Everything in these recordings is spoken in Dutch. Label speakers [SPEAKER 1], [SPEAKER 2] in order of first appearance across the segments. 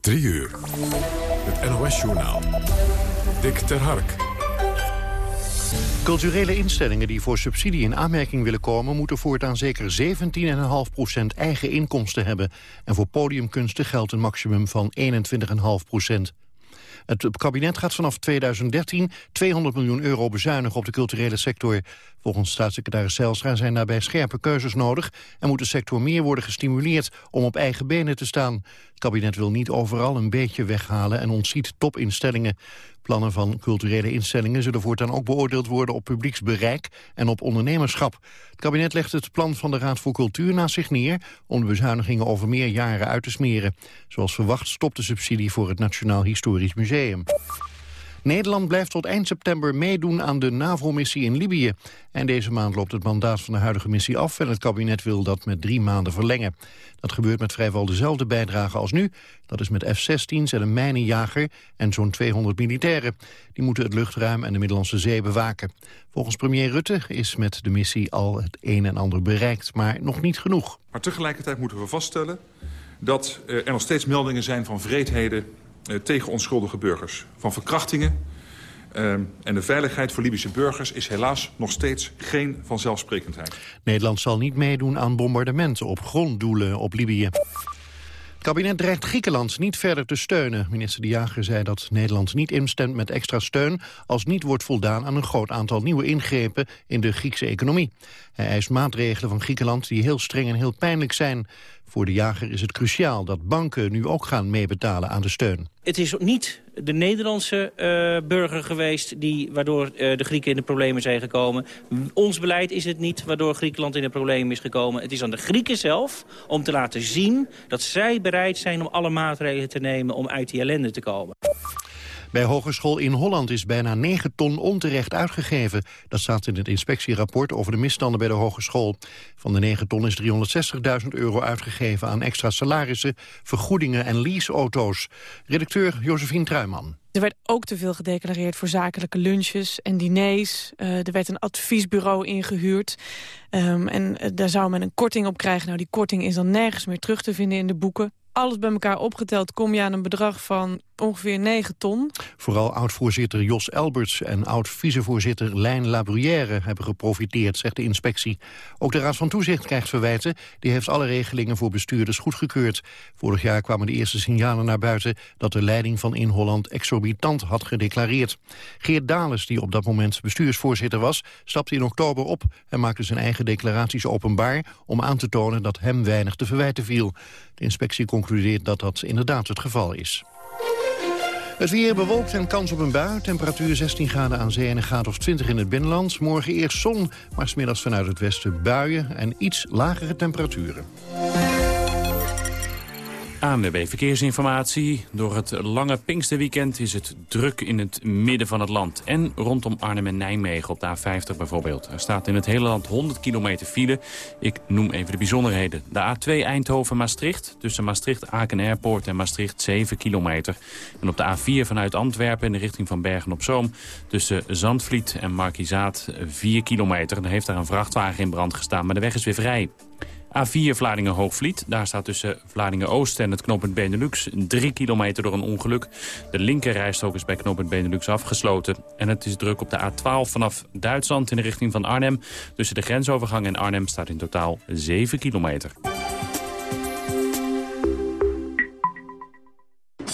[SPEAKER 1] 3 uur. Het NOS-journaal. Dick ter Hark.
[SPEAKER 2] Culturele instellingen die voor subsidie in aanmerking willen komen... moeten voortaan zeker 17,5% eigen inkomsten hebben. En voor podiumkunsten geldt een maximum van 21,5% het kabinet gaat vanaf 2013 200 miljoen euro bezuinigen op de culturele sector. Volgens staatssecretaris Zijlstra zijn daarbij scherpe keuzes nodig... en moet de sector meer worden gestimuleerd om op eigen benen te staan. Het kabinet wil niet overal een beetje weghalen en ontziet topinstellingen. Plannen van culturele instellingen zullen voortaan ook beoordeeld worden op publieksbereik en op ondernemerschap. Het kabinet legt het plan van de Raad voor Cultuur naast zich neer om de bezuinigingen over meer jaren uit te smeren. Zoals verwacht stopt de subsidie voor het Nationaal Historisch Museum. Nederland blijft tot eind september meedoen aan de NAVO-missie in Libië. En deze maand loopt het mandaat van de huidige missie af... en het kabinet wil dat met drie maanden verlengen. Dat gebeurt met vrijwel dezelfde bijdrage als nu. Dat is met F-16's en een mijnenjager en zo'n 200 militairen. Die moeten het luchtruim en de Middellandse Zee bewaken. Volgens premier Rutte is met de missie al het een en ander bereikt, maar nog niet genoeg.
[SPEAKER 3] Maar tegelijkertijd moeten we vaststellen dat er nog steeds meldingen zijn van vreedheden eh, tegen onschuldige burgers. Van verkrachtingen. Uh, en de veiligheid voor Libische burgers is helaas nog steeds geen vanzelfsprekendheid.
[SPEAKER 2] Nederland zal niet meedoen aan bombardementen op gronddoelen op Libië. Het kabinet dreigt Griekenland niet verder te steunen. Minister De Jager zei dat Nederland niet instemt met extra steun... als niet wordt voldaan aan een groot aantal nieuwe ingrepen in de Griekse economie. Hij eist maatregelen van Griekenland die heel streng en heel pijnlijk zijn. Voor de jager is het cruciaal dat banken nu ook gaan meebetalen aan de steun.
[SPEAKER 4] Het is niet de Nederlandse uh, burger geweest die, waardoor uh, de Grieken in de problemen zijn gekomen. Ons beleid is het niet waardoor Griekenland in de problemen is gekomen. Het is aan de Grieken zelf om te laten zien dat zij bereid zijn om alle maatregelen te nemen om uit die ellende te komen.
[SPEAKER 2] Bij Hogeschool in Holland is bijna 9 ton onterecht uitgegeven. Dat staat in het inspectierapport over de misstanden bij de hogeschool. Van de 9 ton is 360.000 euro uitgegeven aan extra salarissen, vergoedingen en leaseauto's. Redacteur Josephine Truiman.
[SPEAKER 5] Er werd ook te veel gedeclareerd voor zakelijke lunches en diners. Uh, er werd een adviesbureau ingehuurd. Um, en uh, daar zou men een korting op krijgen. Nou, die korting is dan nergens meer terug te vinden in de boeken alles bij elkaar opgeteld kom je aan een bedrag van ongeveer 9 ton.
[SPEAKER 2] Vooral oud-voorzitter Jos Elberts en oud-vicevoorzitter Lijn Labruyère hebben geprofiteerd, zegt de inspectie. Ook de Raad van Toezicht krijgt verwijten. Die heeft alle regelingen voor bestuurders goedgekeurd. Vorig jaar kwamen de eerste signalen naar buiten dat de leiding van In Holland exorbitant had gedeclareerd. Geert Dales, die op dat moment bestuursvoorzitter was, stapte in oktober op en maakte zijn eigen declaraties openbaar om aan te tonen dat hem weinig te verwijten viel. De inspectie concludeert dat dat inderdaad het geval is. Het weer bewolkt en kans op een bui. Temperatuur 16 graden aan zee en een graad of 20 in het binnenland. Morgen eerst zon, maar smiddags vanuit het westen buien en iets lagere temperaturen.
[SPEAKER 6] ANWB Verkeersinformatie. Door het lange Pinksterweekend is het druk in het midden van het land. En rondom Arnhem en Nijmegen op de A50 bijvoorbeeld. Er staat in het hele land 100 kilometer file. Ik noem even de bijzonderheden. De A2 Eindhoven-Maastricht. Tussen Maastricht-Aken Airport en Maastricht 7 kilometer. En op de A4 vanuit Antwerpen in de richting van Bergen-op-Zoom. Tussen Zandvliet en Markizaat 4 kilometer. En heeft daar een vrachtwagen in brand gestaan. Maar de weg is weer vrij. A4 Vlaardingen-Hoogvliet. Daar staat tussen Vlaardingen-Oost en het knooppunt Benelux 3 kilometer door een ongeluk. De linkerrijstrook is bij knooppunt Benelux afgesloten. En het is druk op de A12 vanaf Duitsland in de richting van Arnhem. Tussen de grensovergang en Arnhem staat in totaal 7 kilometer.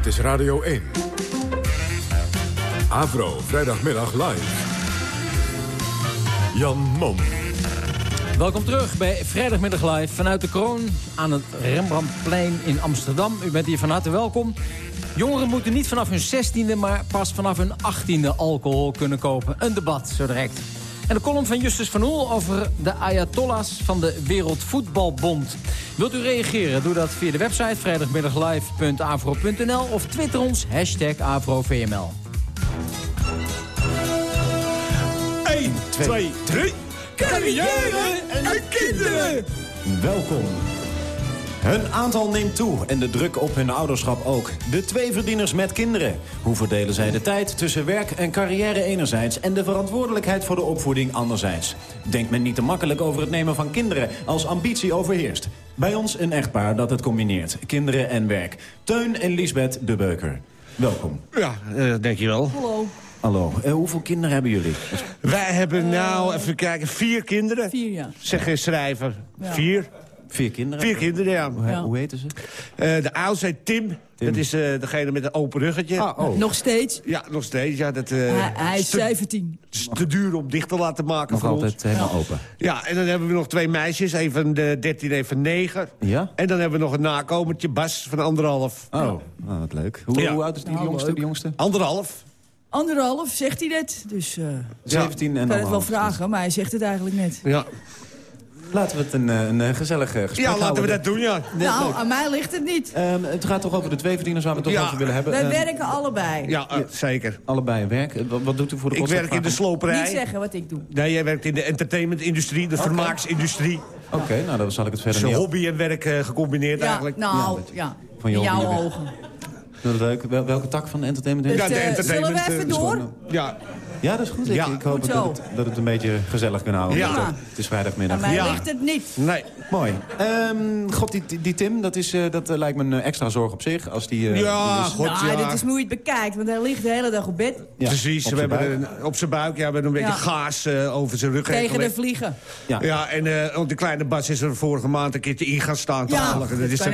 [SPEAKER 1] Dit is Radio 1. Avro, vrijdagmiddag live. Jan Mom.
[SPEAKER 7] Welkom terug bij Vrijdagmiddag Live vanuit de Kroon aan het Rembrandtplein in Amsterdam. U bent hier van harte welkom. Jongeren moeten niet vanaf hun 16e, maar pas vanaf hun 18e alcohol kunnen kopen. Een debat, zo direct. En de column van Justus van Oel over de Ayatollahs van de Wereldvoetbalbond. Wilt u reageren? Doe dat via de website vrijdagmiddaglive.avro.nl of twitter ons, hashtag AvroVML.
[SPEAKER 8] 1, 2, 3. Carrière en kinderen.
[SPEAKER 9] Welkom. Hun aantal neemt toe en de druk op hun ouderschap ook. De twee verdieners met kinderen. Hoe verdelen zij de tijd tussen werk en carrière enerzijds... en de verantwoordelijkheid voor de opvoeding anderzijds? Denkt men niet te makkelijk over het nemen van kinderen... als ambitie overheerst? Bij ons een echtpaar dat het combineert. Kinderen en werk. Teun en Liesbeth de Beuker. Welkom.
[SPEAKER 10] Ja, uh, denk je wel.
[SPEAKER 11] Hallo.
[SPEAKER 9] Hallo. Uh, hoeveel kinderen hebben jullie?
[SPEAKER 10] Wij hebben nou, even kijken, vier kinderen.
[SPEAKER 11] Vier, ja.
[SPEAKER 10] Zeg geen schrijver. Ja. Vier.
[SPEAKER 9] Vier kinderen?
[SPEAKER 10] Vier kinderen, ja.
[SPEAKER 9] Hoe, ja. hoe heten ze?
[SPEAKER 10] Uh, de oudste Tim. Tim. Dat is uh, degene met een open ruggetje.
[SPEAKER 11] Ah, oh. Nog steeds?
[SPEAKER 10] Ja, nog steeds. Ja, dat, uh,
[SPEAKER 11] hij, hij is 17.
[SPEAKER 10] Het is te duur om dicht te laten maken
[SPEAKER 9] nog
[SPEAKER 10] voor
[SPEAKER 9] altijd
[SPEAKER 10] ons.
[SPEAKER 9] helemaal open.
[SPEAKER 10] Ja, en dan hebben we nog twee meisjes. Een van de 13, een van 9.
[SPEAKER 9] Ja?
[SPEAKER 10] En dan hebben we nog een nakomertje, Bas, van anderhalf.
[SPEAKER 9] Oh, oh wat leuk. Hoe,
[SPEAKER 10] ja.
[SPEAKER 9] hoe oud is die,
[SPEAKER 11] nou,
[SPEAKER 9] jongste, die jongste?
[SPEAKER 10] Anderhalf.
[SPEAKER 11] Anderhalf, zegt hij net. Dus uh,
[SPEAKER 9] 17 en
[SPEAKER 11] Ik kan het wel vragen, maar hij zegt het eigenlijk net.
[SPEAKER 10] Ja.
[SPEAKER 9] Laten we het een, een, een gezellig gesprek
[SPEAKER 10] Ja, laten
[SPEAKER 9] houden.
[SPEAKER 10] we dat doen, ja.
[SPEAKER 11] Nou, leuk. aan mij ligt het niet.
[SPEAKER 9] Um, het gaat toch over de twee verdieners waar we het toch
[SPEAKER 10] ja.
[SPEAKER 9] over willen hebben.
[SPEAKER 11] Wij
[SPEAKER 9] um,
[SPEAKER 11] werken allebei.
[SPEAKER 10] Ja, uh, zeker.
[SPEAKER 9] Allebei werk. Wat, wat doet u voor de
[SPEAKER 10] Ik werk in de sloperij.
[SPEAKER 11] Niet zeggen wat ik doe.
[SPEAKER 10] Nee, jij werkt in de entertainmentindustrie, de okay. vermaaksindustrie.
[SPEAKER 9] Oké, okay, nou dan zal ik het verder
[SPEAKER 10] niet hobby en werk uh, gecombineerd
[SPEAKER 11] ja,
[SPEAKER 10] eigenlijk.
[SPEAKER 11] Nou, ja, ja. Van in jouw ogen.
[SPEAKER 9] Dat is leuk. Wel, welke tak van de entertainment?
[SPEAKER 10] Ja, de entertainment.
[SPEAKER 11] Zullen we even door?
[SPEAKER 10] Ja.
[SPEAKER 9] Ja, dat is goed.
[SPEAKER 10] Ja.
[SPEAKER 9] Ik, ik hoop dat het, dat het een beetje gezellig kan houden.
[SPEAKER 10] Ja.
[SPEAKER 9] Het is vrijdagmiddag.
[SPEAKER 11] Mij
[SPEAKER 10] ja.
[SPEAKER 11] ligt het niet.
[SPEAKER 10] Nee.
[SPEAKER 9] Mooi. Um, God, die, die Tim, dat, is, uh, dat uh, lijkt me een extra zorg op zich. Als die, uh,
[SPEAKER 10] ja,
[SPEAKER 9] die is...
[SPEAKER 10] god,
[SPEAKER 11] nou,
[SPEAKER 10] ja.
[SPEAKER 11] dit is hoe je het bekijkt, want hij ligt de hele dag op bed.
[SPEAKER 10] Ja, Precies, op we hebben een, op zijn buik. Ja, we hebben een beetje
[SPEAKER 11] Ja.
[SPEAKER 10] gaas uh, over zijn rug heen
[SPEAKER 11] Tegen de vliegen.
[SPEAKER 9] Ja.
[SPEAKER 10] Ja, en uh, ook de kleine Bas is er vorige maand een keertje in gaan staan te
[SPEAKER 11] Ja,
[SPEAKER 10] halen. Dat is,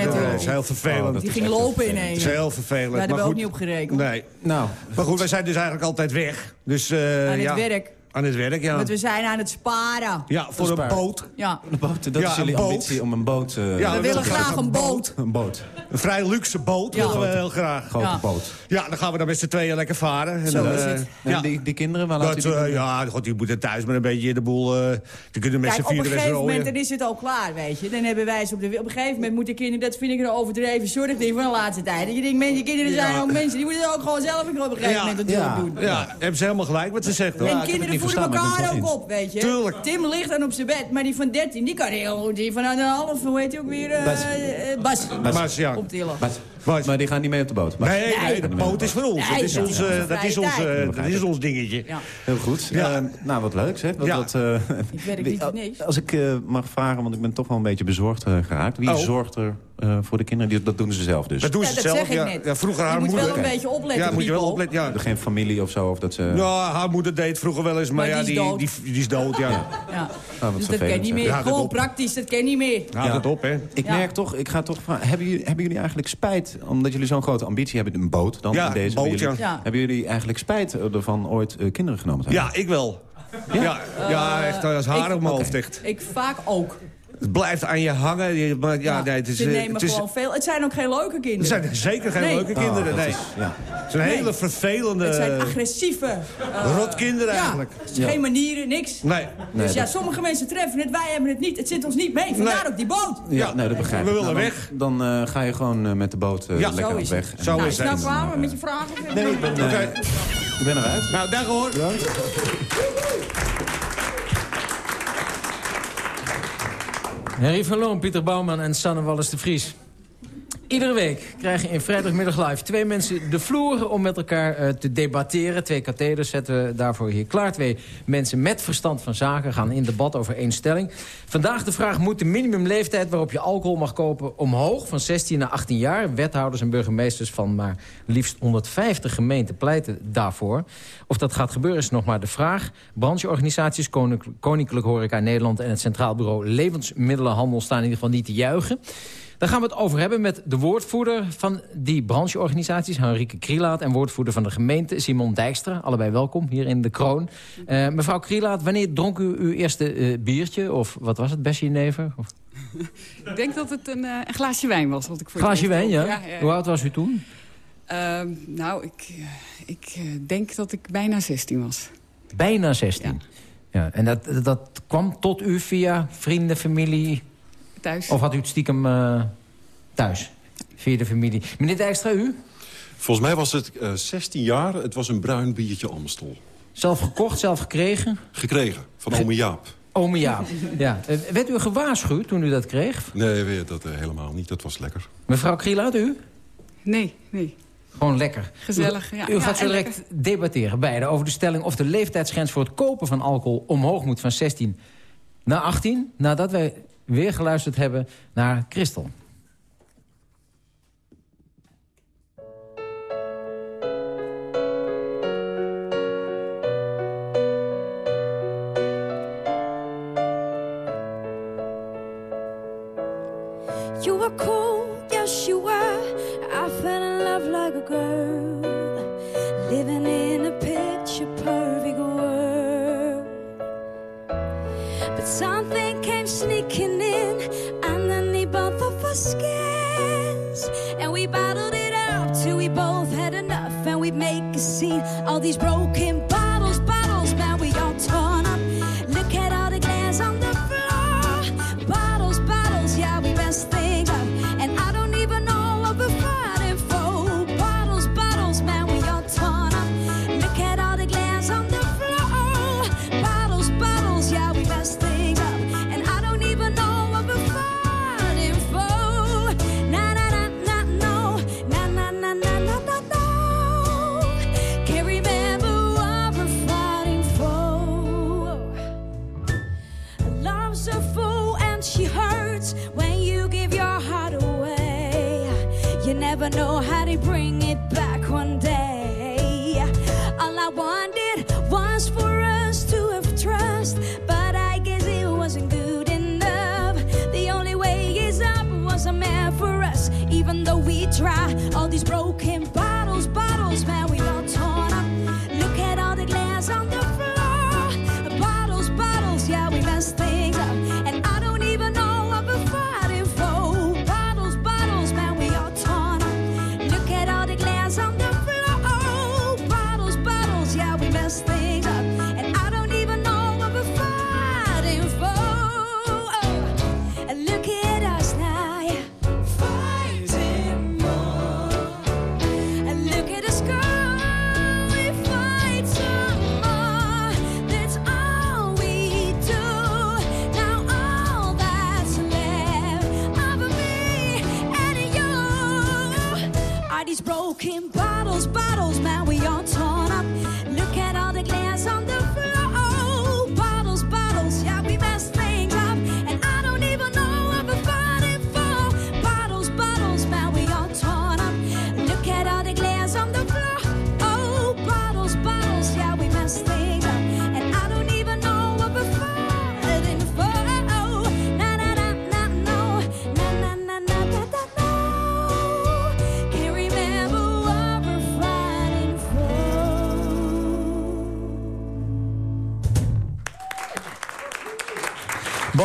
[SPEAKER 10] heel vervelend.
[SPEAKER 9] Oh,
[SPEAKER 11] Die ging lopen ineens.
[SPEAKER 10] Dat is heel vervelend.
[SPEAKER 11] Daar hebben
[SPEAKER 10] maar
[SPEAKER 11] we ook
[SPEAKER 10] goed,
[SPEAKER 11] niet op gerekend.
[SPEAKER 10] Nee.
[SPEAKER 9] Nou,
[SPEAKER 10] Maar goed, wij zijn dus eigenlijk altijd weg. Dus, uh,
[SPEAKER 11] Aan het
[SPEAKER 10] ja,
[SPEAKER 11] werk.
[SPEAKER 10] Aan het werk, ja.
[SPEAKER 11] Want we zijn aan het sparen.
[SPEAKER 10] Ja, voor een boot.
[SPEAKER 11] Ja.
[SPEAKER 9] de boot, dat
[SPEAKER 10] Ja,
[SPEAKER 9] is jullie
[SPEAKER 10] een boot.
[SPEAKER 9] ambitie om een boot... Uh,
[SPEAKER 10] Ja,
[SPEAKER 11] We willen graag een boot.
[SPEAKER 9] Een boot.
[SPEAKER 10] Een vrij luxe boot
[SPEAKER 11] Ja.
[SPEAKER 10] willen we heel graag.
[SPEAKER 9] Grote
[SPEAKER 11] Ja.
[SPEAKER 9] boot.
[SPEAKER 10] Ja, dan gaan we dan met z'n tweeën lekker varen. En
[SPEAKER 11] Zo
[SPEAKER 10] dan,
[SPEAKER 11] is
[SPEAKER 10] eh,
[SPEAKER 11] het.
[SPEAKER 9] En die, die kinderen, waar
[SPEAKER 10] Dat,
[SPEAKER 9] die
[SPEAKER 10] eh, ja, god, die moeten thuis met een beetje de boel... eh die kunnen met z'n
[SPEAKER 11] Kijk, op een
[SPEAKER 10] vieren
[SPEAKER 11] gegeven moment dan is het al klaar, weet je. Dan hebben wij ze op de... Op een gegeven moment moeten kinderen... Dat vind ik een overdreven zorg ding van de laatste tijd. Dat je denkt, mensen, kinderen zijn
[SPEAKER 10] Ja.
[SPEAKER 11] ook mensen. Die moeten het ook gewoon zelf op een gegeven moment
[SPEAKER 9] Ja.
[SPEAKER 11] doen.
[SPEAKER 10] Ja, hebben ze helemaal gelijk wat ze zegt. hoor.
[SPEAKER 11] En kinderen
[SPEAKER 9] verstaan, maar ik ben
[SPEAKER 11] elkaar ook op, weet je.
[SPEAKER 10] Tuurlijk.
[SPEAKER 11] Tim ligt dan op zijn bed, maar die van 13, die kan heel goed. Die van een half, hoe heet hij ook weer? eh,
[SPEAKER 9] Bas.
[SPEAKER 11] eh, Bas.
[SPEAKER 10] Bas, ja.
[SPEAKER 11] Optillen.
[SPEAKER 9] Maar,
[SPEAKER 10] Bas.
[SPEAKER 9] maar die gaan niet mee op de boot. Maar-
[SPEAKER 10] Nee, nee,
[SPEAKER 11] Nee.
[SPEAKER 10] de boot is voor ons.
[SPEAKER 11] Nee,
[SPEAKER 10] dat is
[SPEAKER 11] ja.
[SPEAKER 10] ons,
[SPEAKER 11] Ja.
[SPEAKER 10] eh, dat is ons, eh, dat is ons dingetje.
[SPEAKER 11] Ja.
[SPEAKER 9] Heel goed.
[SPEAKER 10] Ja.
[SPEAKER 9] Eh, nou, wat leuk zeg. Dat,
[SPEAKER 10] Ja.
[SPEAKER 9] dat, eh,
[SPEAKER 11] Ik werk niet.
[SPEAKER 9] Als ik eh, mag vragen, want ik ben toch wel een beetje bezorgd eh, geraakt. Wie
[SPEAKER 10] Oh.
[SPEAKER 9] zorgt er eh, voor de kinderen? Die, dat doen ze zelf dus.
[SPEAKER 10] Dat doen
[SPEAKER 11] Ja,
[SPEAKER 10] ze
[SPEAKER 11] dat
[SPEAKER 10] zelf.
[SPEAKER 11] zeg ik
[SPEAKER 10] ja.
[SPEAKER 11] net.
[SPEAKER 10] Ja, vroeger haar
[SPEAKER 11] Je moet
[SPEAKER 10] moeder.
[SPEAKER 11] wel een beetje opletten,
[SPEAKER 10] Ja, moet je wel opletten. Ja.
[SPEAKER 9] Geen familie of zo? Of dat ze...
[SPEAKER 10] Ja, haar moeder deed vroeger wel eens, maar,
[SPEAKER 11] Maar
[SPEAKER 10] ja,
[SPEAKER 11] die is
[SPEAKER 10] die,
[SPEAKER 11] dood.
[SPEAKER 10] die, die is dood, ja.
[SPEAKER 11] Ja.
[SPEAKER 9] Wat
[SPEAKER 11] dus dat
[SPEAKER 9] vervelend,
[SPEAKER 11] ken niet meer.
[SPEAKER 10] Ja, dat
[SPEAKER 11] Gewoon
[SPEAKER 10] op.
[SPEAKER 11] praktisch, dat ken niet meer.
[SPEAKER 10] Houd het op, hè.
[SPEAKER 9] Ik
[SPEAKER 11] Ja.
[SPEAKER 9] merk toch, ik ga toch vragen, hebben jullie, hebben jullie eigenlijk spijt, omdat jullie zo'n grote ambitie hebben, een boot dan
[SPEAKER 10] Ja,
[SPEAKER 9] in deze,
[SPEAKER 10] boot,
[SPEAKER 9] hebben, jullie,
[SPEAKER 11] ja. Ja.
[SPEAKER 9] hebben jullie eigenlijk spijt ervan ooit eh, kinderen genomen te hebben?
[SPEAKER 10] Ja, ik wel. Ja, ja, echt als haar
[SPEAKER 11] ik-
[SPEAKER 10] op mijn hoofd, echt.
[SPEAKER 11] Ik vaak ook.
[SPEAKER 10] Het blijft aan je hangen. Je, maar, ja, nee, het is,
[SPEAKER 11] Ze
[SPEAKER 10] eh,
[SPEAKER 11] nemen
[SPEAKER 10] het is,
[SPEAKER 11] gewoon veel. Het zijn ook geen leuke
[SPEAKER 10] het
[SPEAKER 11] kinderen.
[SPEAKER 10] zijn zeker geen
[SPEAKER 11] Nee.
[SPEAKER 10] leuke
[SPEAKER 9] Oh,
[SPEAKER 10] kinderen. nee.
[SPEAKER 9] is- ja.
[SPEAKER 10] Het zijn hele vervelende...
[SPEAKER 11] Het zijn agressieve... eh,
[SPEAKER 10] Rotkinderen
[SPEAKER 11] ja,
[SPEAKER 10] eigenlijk.
[SPEAKER 11] Ja, geen manieren, niks.
[SPEAKER 10] Nee.
[SPEAKER 11] Dus ja,
[SPEAKER 9] dat-
[SPEAKER 11] sommige mensen treffen het, wij hebben het niet. Het zit ons niet mee, vandaar
[SPEAKER 10] Nee.
[SPEAKER 11] ook die boot.
[SPEAKER 9] Ja, nee, dat begrijp
[SPEAKER 10] we
[SPEAKER 9] ik.
[SPEAKER 10] willen
[SPEAKER 9] Nou,
[SPEAKER 10] weg.
[SPEAKER 9] Dan, eh, ga je gewoon met de boot
[SPEAKER 10] Ja,
[SPEAKER 9] lekker
[SPEAKER 11] zo
[SPEAKER 9] op
[SPEAKER 11] is
[SPEAKER 9] weg.
[SPEAKER 11] het.
[SPEAKER 10] Zo
[SPEAKER 11] Nou,
[SPEAKER 10] is
[SPEAKER 11] het
[SPEAKER 10] het.
[SPEAKER 11] nou klaar met je vragen?
[SPEAKER 9] Nee, ik ben, eruit.
[SPEAKER 10] Nou, daar gehoord.
[SPEAKER 7] Harry van Loon, Pieter Bouwman en Sanne Wallis de Vries. Iedere week krijgen in Vrijdagmiddag Live twee mensen de vloer om met elkaar eh, te debatteren. Twee katheders zetten we daarvoor hier klaar. Twee mensen met verstand van zaken gaan in debat over één stelling. Vandaag de vraag, moet de minimumleeftijd waarop je alcohol mag kopen omhoog? Van 16 naar 18 jaar. Wethouders en burgemeesters van maar liefst 150 gemeenten pleiten daarvoor. Of dat gaat gebeuren is nog maar de vraag. Brancheorganisaties, Koninklijk, Koninklijk Horeca Nederland en het Centraal Bureau Levensmiddelenhandel staan in ieder geval niet te juichen. Daar gaan we het over hebben met de woordvoerder van die brancheorganisaties... Henrike Krielaat en woordvoerder van de gemeente Simon Dijkstra. Allebei welkom hier in de Kroon. Eh, mevrouw Krielaat, wanneer dronk u uw eerste eh, biertje? Of wat was het, Bessie Never? Of...
[SPEAKER 12] Ik denk dat het een, eh, een glaasje wijn was. Wat ik voor
[SPEAKER 7] Glaasje wijn, ja?
[SPEAKER 12] dronk. ja, ja.
[SPEAKER 7] Hoe oud was u toen?
[SPEAKER 12] Ehm, nou, ik, ik denk dat ik bijna 16 was.
[SPEAKER 7] Bijna 16. Ja. en dat, dat kwam tot u via vrienden, familie?
[SPEAKER 12] Thuis.
[SPEAKER 7] Of had u het stiekem eh, thuis? Via de familie. Meneer Dijkstra, u?
[SPEAKER 13] Volgens mij was het eh 16 jaar. Het was een bruin biertje Amstel.
[SPEAKER 7] Zelf gekocht, zelf gekregen?
[SPEAKER 13] Gekregen, van ome Jaap.
[SPEAKER 7] Ome Jaap. ja. Eh, Werd u gewaarschuwd toen u dat kreeg?
[SPEAKER 13] Nee, weet dat eh, helemaal niet. Dat was lekker.
[SPEAKER 7] Mevrouw Krielaat, u?
[SPEAKER 12] Nee, nee.
[SPEAKER 7] Gewoon lekker.
[SPEAKER 12] Gezellig,
[SPEAKER 7] U,
[SPEAKER 12] ja.
[SPEAKER 7] u gaat direct debatteren, beide, over de stelling... of de leeftijdsgrens voor het kopen van alcohol omhoog moet van 16 naar 18... nadat wij weer geluisterd hebben naar Christel.
[SPEAKER 14] Bring it back one day.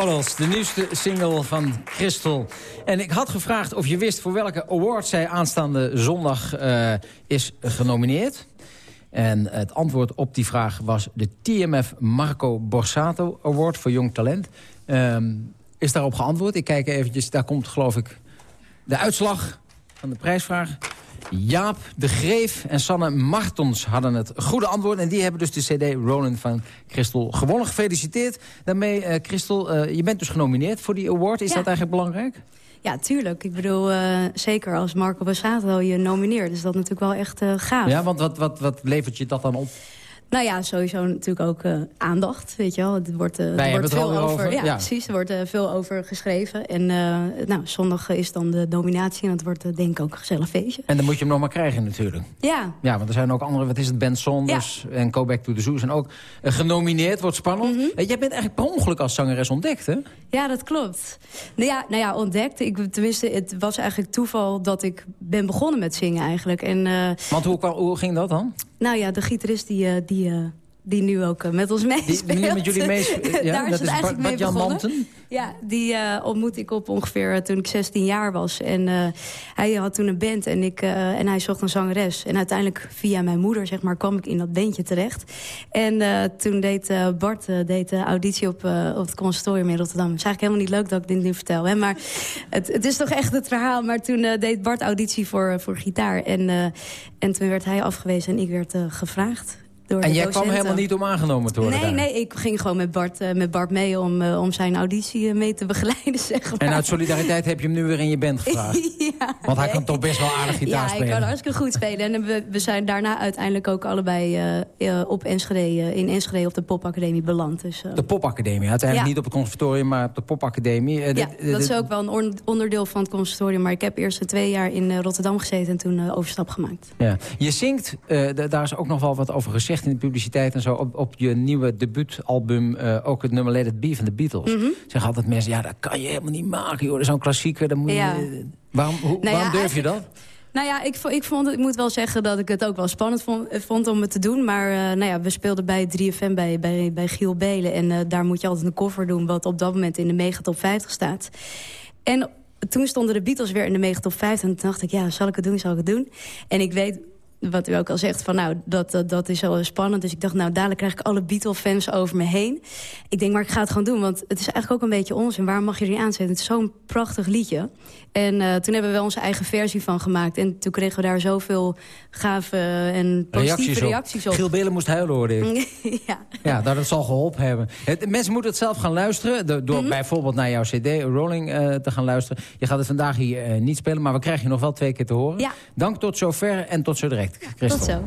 [SPEAKER 14] Bottles,
[SPEAKER 7] de nieuwste single van Christel. En ik had gevraagd of je wist voor welke award zij aanstaande zondag uh, is genomineerd. En het antwoord op die vraag was de TMF Marco Borsato Award voor Jong Talent. Um, is daarop geantwoord? Ik kijk eventjes, daar komt geloof ik de uitslag van de prijsvraag. Jaap de Greef en Sanne Martons hadden het goede antwoord. En die hebben dus de cd Roland van Christel gewonnen. Gefeliciteerd daarmee, uh, Christel. Uh, je bent dus genomineerd voor die award. Is
[SPEAKER 15] ja.
[SPEAKER 7] dat eigenlijk belangrijk?
[SPEAKER 15] Ja, tuurlijk. Ik bedoel, uh, zeker als Marco Bassato je nomineert... is dat natuurlijk wel echt gaaf.
[SPEAKER 7] Ja, want wat, wat, wat levert je dat dan op?
[SPEAKER 15] Nou ja, sowieso natuurlijk ook uh, aandacht, weet je wel. Het wordt, uh, er wordt veel over,
[SPEAKER 7] over.
[SPEAKER 15] Ja,
[SPEAKER 7] Ja,
[SPEAKER 15] precies. Er wordt uh, veel over geschreven. En nou, zondag is dan de nominatie en het wordt denk ik ook een gezellig feestje.
[SPEAKER 7] En dan moet je hem nog maar krijgen natuurlijk.
[SPEAKER 15] Ja.
[SPEAKER 7] Ja, want er zijn ook andere, wat is het, Ben Saunders en Go Back to the Zoo zijn ook genomineerd. Wordt spannend.
[SPEAKER 15] Mhm.
[SPEAKER 7] Jij bent eigenlijk per ongeluk als zangeres ontdekt, hè?
[SPEAKER 15] Ja, dat klopt. Nou ja, nou ja ontdekt. Ik, tenminste, het was eigenlijk toeval dat ik ben begonnen met zingen eigenlijk. En,
[SPEAKER 7] want hoe, hoe ging dat dan?
[SPEAKER 15] Nou ja, de gitarist die, die, die nu ook uh, met ons meespeelt.
[SPEAKER 7] Die, die met jullie meespeelt? Ja,
[SPEAKER 15] Daar is
[SPEAKER 7] dat
[SPEAKER 15] het
[SPEAKER 7] is
[SPEAKER 15] eigenlijk
[SPEAKER 7] Bart
[SPEAKER 15] mee
[SPEAKER 7] Jan
[SPEAKER 15] begonnen.
[SPEAKER 7] Manten?
[SPEAKER 15] Ja, die uh, ontmoette ik op ongeveer uh, toen ik 16 jaar was. En uh, hij had toen een band en, ik, en hij zocht een zangeres. En uiteindelijk via mijn moeder zeg maar, kwam ik in dat bandje terecht. En toen deed Bart deed de auditie op, op het conservatorium in Rotterdam. Het is eigenlijk helemaal niet leuk dat ik dit nu vertel. Hè? Maar het, het is toch echt het verhaal. Maar toen deed Bart auditie voor, voor gitaar. En, en toen werd hij afgewezen en ik werd gevraagd.
[SPEAKER 7] En jij kwam helemaal niet om aangenomen te worden
[SPEAKER 15] Nee,
[SPEAKER 7] daar.
[SPEAKER 15] nee, ik ging gewoon met Bart, uh, met Bart mee om, uh, om zijn auditie uh, mee te begeleiden, zeg maar.
[SPEAKER 7] En uit solidariteit heb je hem nu weer in je band gevraagd?
[SPEAKER 15] ja,
[SPEAKER 7] Want hij kan toch best wel aardig gitaar
[SPEAKER 15] ja,
[SPEAKER 7] spelen?
[SPEAKER 15] Ja, hij kan hartstikke goed spelen. En we, we zijn daarna uiteindelijk ook allebei op Enschede, in Enschede op de popacademie beland. Dus,
[SPEAKER 7] de popacademie, uiteindelijk
[SPEAKER 15] ja.
[SPEAKER 7] niet op het conservatorium, maar op de popacademie.
[SPEAKER 15] ja, dat is ook wel een onderdeel van het conservatorium. Maar ik heb eerst twee jaar in Rotterdam gezeten en toen overstap gemaakt.
[SPEAKER 7] Ja. Je zingt, daar is ook nog wel wat over gezegd in de publiciteit en zo, op, op je nieuwe debuutalbum uh, ook het nummer Let It Be van de Beatles.
[SPEAKER 15] Mhm.
[SPEAKER 7] Mm -hmm. Zeggen altijd mensen, ja, dat kan je helemaal niet maken, joh. Dat is zo'n klassieker, dan moet
[SPEAKER 15] ja.
[SPEAKER 7] je... Waarom, hoe,
[SPEAKER 15] nou
[SPEAKER 7] waarom
[SPEAKER 15] ja,
[SPEAKER 7] durf je dat?
[SPEAKER 15] Nou ja, ik, ik, vond, ik moet wel zeggen dat ik het ook wel spannend vond, vond om het te doen. Maar uh, nou ja, we speelden bij 3FM bij, bij, bij Giel Belen. En uh, daar moet je altijd een cover doen wat op dat moment in de megatop 50 staat. En toen stonden de Beatles weer in de megatop 50. En toen dacht ik, ja, zal ik het doen, zal ik het doen? En ik weet wat u ook al zegt, van nou, dat, dat, dat is wel spannend. Dus ik dacht, nou, dadelijk krijg ik alle Beatle-fans over me heen. Ik denk, maar ik ga het gewoon doen, want het is eigenlijk ook een beetje onzin. Waarom mag je er niet aanzetten? Het is zo'n prachtig liedje. En uh, toen hebben we onze eigen versie van gemaakt. En toen kregen we daar zoveel gave en positieve
[SPEAKER 7] reacties,
[SPEAKER 15] reacties op.
[SPEAKER 7] Giel Belen moest huilen, hoorde ik.
[SPEAKER 15] ja.
[SPEAKER 7] ja, dat het zal geholpen hebben. Het, mensen moeten het zelf gaan luisteren. Door, door mm -hmm. bijvoorbeeld naar jouw cd, Rolling, uh, te gaan luisteren. Je gaat het vandaag hier uh, niet spelen, maar we krijgen je nog wel twee keer te horen.
[SPEAKER 15] Ja.
[SPEAKER 7] Dank tot zover en tot zo direct.
[SPEAKER 15] Tot zo.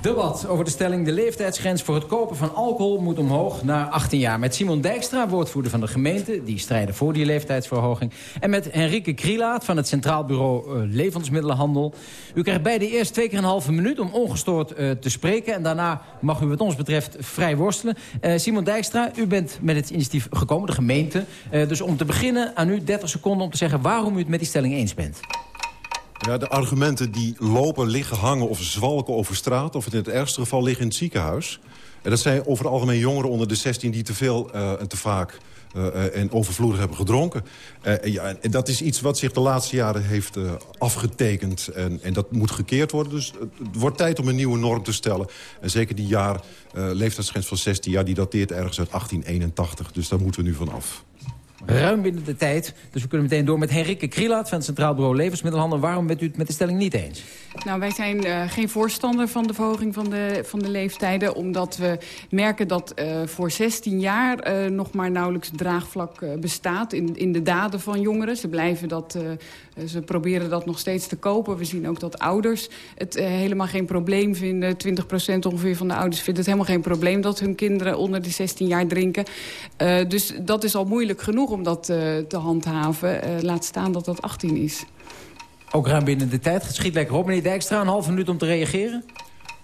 [SPEAKER 7] Debat over de stelling... de leeftijdsgrens voor het kopen van alcohol moet omhoog naar 18 jaar. Met Simon Dijkstra, woordvoerder van de gemeente... die strijden voor die leeftijdsverhoging. En met Henrike Krielaat van het Centraal Bureau uh, Levensmiddelenhandel. U krijgt beide eerst twee keer een halve minuut om ongestoord uh, te spreken. En daarna mag u wat ons betreft vrij worstelen. Uh, Simon Dijkstra, u bent met het initiatief gekomen, de gemeente. dus om te beginnen aan u 30 seconden om te zeggen... waarom u het met die stelling eens bent.
[SPEAKER 13] Ja, de argumenten die lopen, liggen, hangen of zwalken over straat... of in het ergste geval liggen in het ziekenhuis. En dat zijn over het algemeen jongeren onder de 16 die te veel uh, en te vaak... Uh, en overvloedig hebben gedronken. Uh, ja, en dat is iets wat zich de laatste jaren heeft afgetekend. En, en, dat moet gekeerd worden. Dus het wordt tijd om een nieuwe norm te stellen. En zeker die jaar, leeftijdsgrens van 16 jaar... die dateert ergens uit 1881. Dus daar moeten we nu van af.
[SPEAKER 7] Ruim binnen de tijd. Dus we kunnen meteen door met Henrike Krielaat van het Centraal Bureau Levensmiddelhandel. Waarom bent u het met de stelling niet eens?
[SPEAKER 12] Nou, wij zijn uh, geen voorstander van de verhoging van de, van de leeftijden. Omdat we merken dat uh, voor 16 jaar uh, nog maar nauwelijks draagvlak bestaat in, in de daden van jongeren. Ze blijven dat, ze proberen dat nog steeds te kopen. We zien ook dat ouders het helemaal geen probleem vinden. 20% ongeveer van de ouders vindt het helemaal geen probleem dat hun kinderen onder de 16 jaar drinken. dus dat is al moeilijk genoeg om dat te handhaven. laat staan dat dat 18 is.
[SPEAKER 7] Ook ruim binnen de tijd. Geschiet lekker op, meneer Dijkstra. Een halve minuut om te reageren.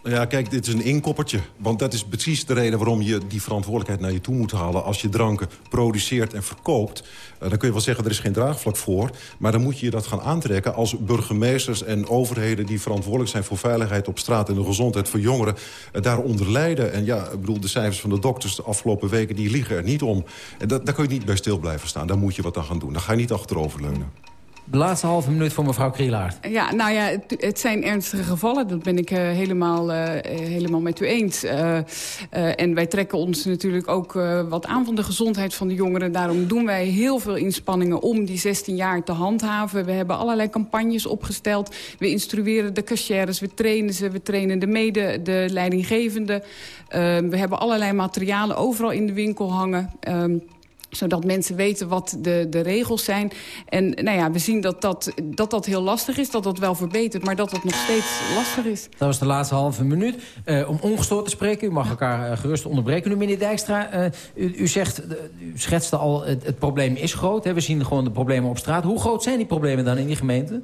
[SPEAKER 13] Ja, kijk, dit is een inkoppertje. Want dat is precies de reden waarom je die verantwoordelijkheid naar je toe moet halen. Als je dranken produceert en verkoopt, uh, dan kun je wel zeggen... er is geen draagvlak voor. Maar dan moet je dat gaan aantrekken als burgemeesters en overheden... die verantwoordelijk zijn voor veiligheid op straat en de gezondheid voor jongeren... Uh, daaronder lijden. En ja, ik bedoel, de cijfers van de dokters de afgelopen weken... die liegen er niet om. En dat, daar kun je niet bij stil blijven staan. Daar moet je wat aan gaan doen. Daar ga je niet achteroverleunen.
[SPEAKER 7] De laatste halve minuut voor mevrouw Krielaert.
[SPEAKER 12] Ja, nou ja, het, het zijn ernstige gevallen. Dat ben ik uh, helemaal, uh, helemaal met u eens. Uh, en wij trekken ons natuurlijk ook wat aan van de gezondheid van de jongeren. Daarom doen wij heel veel inspanningen om die 16 jaar te handhaven. We hebben allerlei campagnes opgesteld. We instrueren de cashiers, we trainen ze, we trainen de mede, de leidinggevende. we hebben allerlei materialen overal in de winkel hangen zodat mensen weten wat de, de regels zijn. En nou ja, we zien dat dat, dat dat heel lastig is, dat dat wel verbetert... maar dat dat nog steeds lastig is.
[SPEAKER 7] Dat was de laatste halve minuut. Uh, om ongestoord te spreken, u mag elkaar uh, gerust onderbreken. Nu, meneer Dijkstra, uh, u, u, zegt, u schetste al, het, het probleem is groot. Hè? We zien gewoon de problemen op straat. Hoe groot zijn die problemen dan in die gemeente?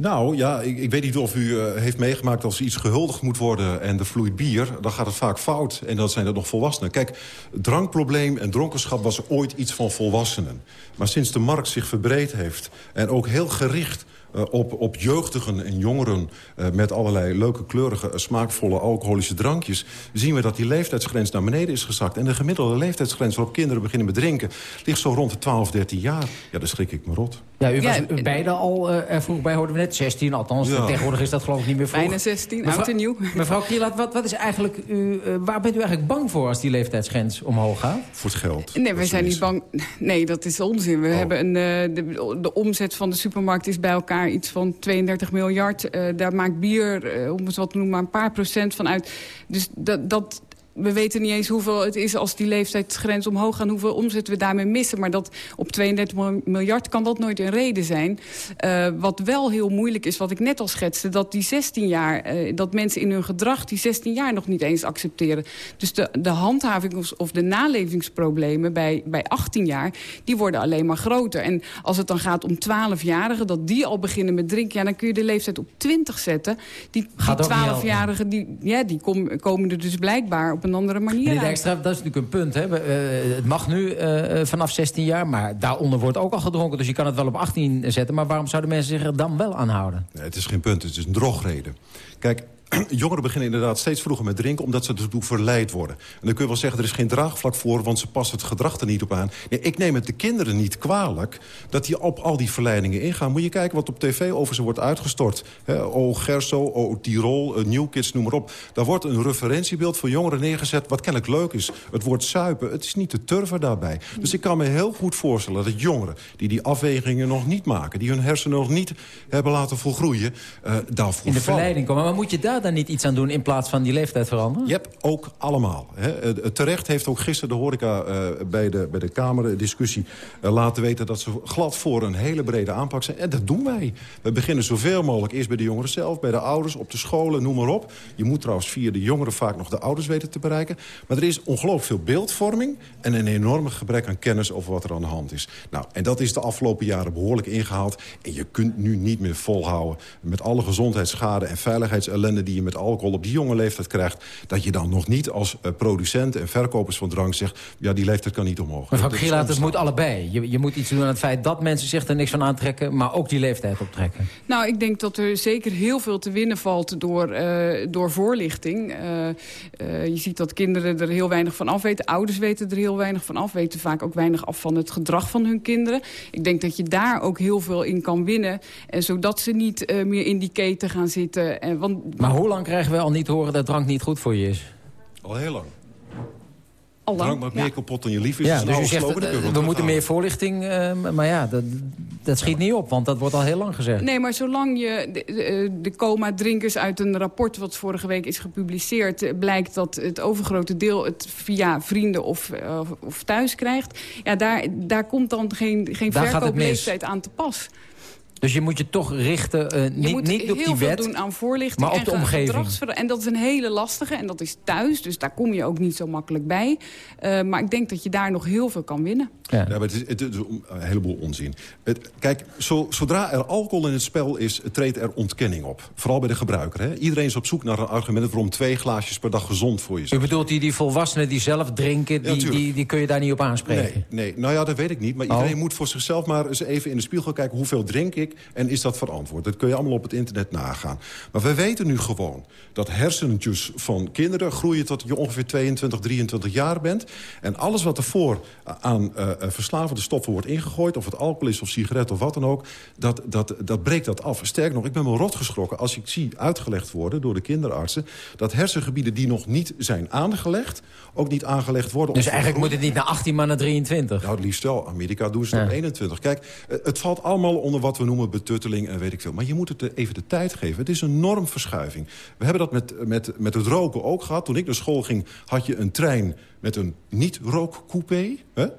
[SPEAKER 13] Nou, ja, ik, ik, weet niet of u uh, heeft meegemaakt... als iets gehuldigd moet worden en er vloeit bier... dan gaat het vaak fout en dan zijn dat nog volwassenen. Kijk, drankprobleem en dronkenschap was ooit iets van volwassenen. Maar sinds de markt zich verbreed heeft... en ook heel gericht uh, op, op jeugdigen en jongeren... Uh, met allerlei leuke, kleurige, smaakvolle alcoholische drankjes... zien we dat die leeftijdsgrens naar beneden is gezakt. En de gemiddelde leeftijdsgrens waarop kinderen beginnen met drinken... ligt zo rond de 12, 13 jaar. Ja, daar schrik ik me rot.
[SPEAKER 7] Ja, u was ja, beide al uh, er vroeg bij, hoorden we net, 16 althans. Ja. Tegenwoordig is dat geloof ik niet meer vroeg.
[SPEAKER 12] Bijna 16, mevrouw, oud en nieuw.
[SPEAKER 7] Mevrouw Kielaat, wat, wat is eigenlijk u, waar bent u eigenlijk bang voor als die leeftijdsgrens omhoog gaat?
[SPEAKER 13] Voor het geld.
[SPEAKER 12] Nee, wij zijn niet bang. Nee, dat is onzin. We oh. hebben een, de, de omzet van de supermarkt is bij elkaar iets van 32 miljard. Uh, daar maakt bier, uh, om het wat te noemen, maar een paar procent van uit. Dus dat, dat, we weten niet eens hoeveel het is als die leeftijdsgrens omhoog gaat... hoeveel omzet we daarmee missen. Maar dat op 32 miljard kan dat nooit een reden zijn. Uh, wat wel heel moeilijk is, wat ik net al schetste... dat die 16 jaar, uh, dat mensen in hun gedrag die 16 jaar nog niet eens accepteren. Dus de, de handhaving of, de nalevingsproblemen bij, bij 18 jaar... die worden alleen maar groter. En als het dan gaat om 12-jarigen, dat die al beginnen met drinken... Ja, dan kun je de leeftijd op 20 zetten. Die, die 12-jarigen die, ja, die kom, komen er dus blijkbaar op een andere manier
[SPEAKER 7] Meneer Dijkstra, dat is natuurlijk een punt. Hè? Uh, het mag nu uh, vanaf 16 jaar, maar daaronder wordt ook al gedronken. Dus je kan het wel op 18 zetten. Maar waarom zouden mensen zich er dan wel aan houden?
[SPEAKER 13] Nee, het is geen punt, het is een drogreden. Kijk, jongeren beginnen inderdaad steeds vroeger met drinken... omdat ze ertoe verleid worden. En dan kun je wel zeggen, er is geen draagvlak voor... want ze passen het gedrag er niet op aan. Nee, ik neem het de kinderen niet kwalijk... dat die op al die verleidingen ingaan. Moet je kijken wat op tv over ze wordt uitgestort. He, o Gerso, O Tirol, uh, New Kids, noem maar op. Daar wordt een referentiebeeld voor jongeren neergezet... wat kennelijk leuk is. Het wordt suipen, het is niet te turven daarbij. Dus ik kan me heel goed voorstellen dat jongeren... die die afwegingen nog niet maken... die hun hersenen nog niet hebben laten volgroeien... Uh, daarvoor
[SPEAKER 7] In de verleiding komen. Maar moet je daar daar dan niet iets aan doen in plaats van die leeftijd veranderen?
[SPEAKER 13] Jep, ook allemaal. Hè. Terecht heeft ook gisteren de horeca uh, bij, de, bij de Kamerdiscussie uh, laten weten... dat ze glad voor een hele brede aanpak zijn. En dat doen wij. We beginnen zoveel mogelijk eerst bij de jongeren zelf... bij de ouders, op de scholen, noem maar op. Je moet trouwens via de jongeren vaak nog de ouders weten te bereiken. Maar er is ongelooflijk veel beeldvorming... en een enorme gebrek aan kennis over wat er aan de hand is. Nou, en dat is de afgelopen jaren behoorlijk ingehaald. En je kunt nu niet meer volhouden... met alle gezondheidsschade en veiligheidsellende die je met alcohol op die jonge leeftijd krijgt... dat je dan nog niet als uh, producent en verkopers van drank zegt... ja, die leeftijd kan niet omhoog.
[SPEAKER 7] Mevrouw Gielaat, het moet allebei. Je, je moet iets doen aan het feit dat mensen zich er niks van aantrekken... maar ook die leeftijd optrekken.
[SPEAKER 12] Nou, ik denk dat er zeker heel veel te winnen valt door, uh, door voorlichting. Uh, je ziet dat kinderen er heel weinig van af weten. Ouders weten er heel weinig van af. Weten vaak ook weinig af van het gedrag van hun kinderen. Ik denk dat je daar ook heel veel in kan winnen. En zodat ze niet meer in die keten gaan zitten. En, want,
[SPEAKER 7] maar hoe lang krijgen we al niet horen dat drank niet goed voor je is?
[SPEAKER 13] Al heel lang.
[SPEAKER 12] Al lang?
[SPEAKER 13] Drank maakt meer kapot dan je lief is.
[SPEAKER 7] Ja, dus, dus zegt, we, we moeten meer voorlichting, uh, maar ja, dat, dat schiet niet op, want dat wordt al heel lang gezegd.
[SPEAKER 12] Nee, maar zolang je de, de, de coma-drinkers uit een rapport... wat vorige week is gepubliceerd, blijkt dat het overgrote deel... het via vrienden of, uh, of thuis krijgt... ja, daar, daar komt dan geen, geen verkoopleeftijd aan te pas.
[SPEAKER 7] Dus je moet je toch richten, uh,
[SPEAKER 12] je
[SPEAKER 7] niet,
[SPEAKER 12] moet
[SPEAKER 7] niet
[SPEAKER 12] heel
[SPEAKER 7] op die
[SPEAKER 12] veel
[SPEAKER 7] wet,
[SPEAKER 12] doen aan voorlichting
[SPEAKER 7] maar op
[SPEAKER 12] en
[SPEAKER 7] de omgeving.
[SPEAKER 12] En dat is een hele lastige en dat is thuis. Dus daar kom je ook niet zo makkelijk bij. Uh, maar ik denk dat je daar nog heel veel kan winnen.
[SPEAKER 13] Ja. ja maar het, is, het is een heleboel onzin. Het, kijk, zo, zodra er alcohol in het spel is, treedt er ontkenning op. Vooral bij de gebruiker. Hè? Iedereen is op zoek naar een argument waarom twee glaasjes per dag gezond voor je is.
[SPEAKER 7] U bedoelt die, die volwassenen die zelf drinken, die, ja, die, die kun je daar niet op aanspreken?
[SPEAKER 13] Nee, nee, nou ja, dat weet ik niet. Maar
[SPEAKER 7] Oh.
[SPEAKER 13] iedereen moet voor zichzelf maar eens even in de spiegel kijken... hoeveel drink ik en is dat verantwoord? Dat kun je allemaal op het internet nagaan. Maar we weten nu gewoon dat hersenetjes van kinderen groeien... tot je ongeveer 22, 23 jaar bent. En alles wat ervoor aan uh, verslavende stoffen wordt ingegooid... of het alcohol is of sigaret of wat dan ook... dat, dat, dat breekt dat af. Sterker nog, ik ben me rot geschrokken als ik zie uitgelegd worden... door de kinderartsen, dat hersengebieden die nog niet zijn aangelegd... ook niet aangelegd worden.
[SPEAKER 7] Dus eigenlijk moet het niet naar 18, maar naar 23?
[SPEAKER 13] Nou, het liefst wel. Amerika doen ze ja. op 21. Kijk, het valt allemaal onder wat we noemen betutteling en weet ik veel. Maar je moet het even de tijd geven. Het is een normverschuiving. We hebben dat met, met, met het roken ook gehad. Toen ik naar school ging, had je een trein met een niet-rookcoupé.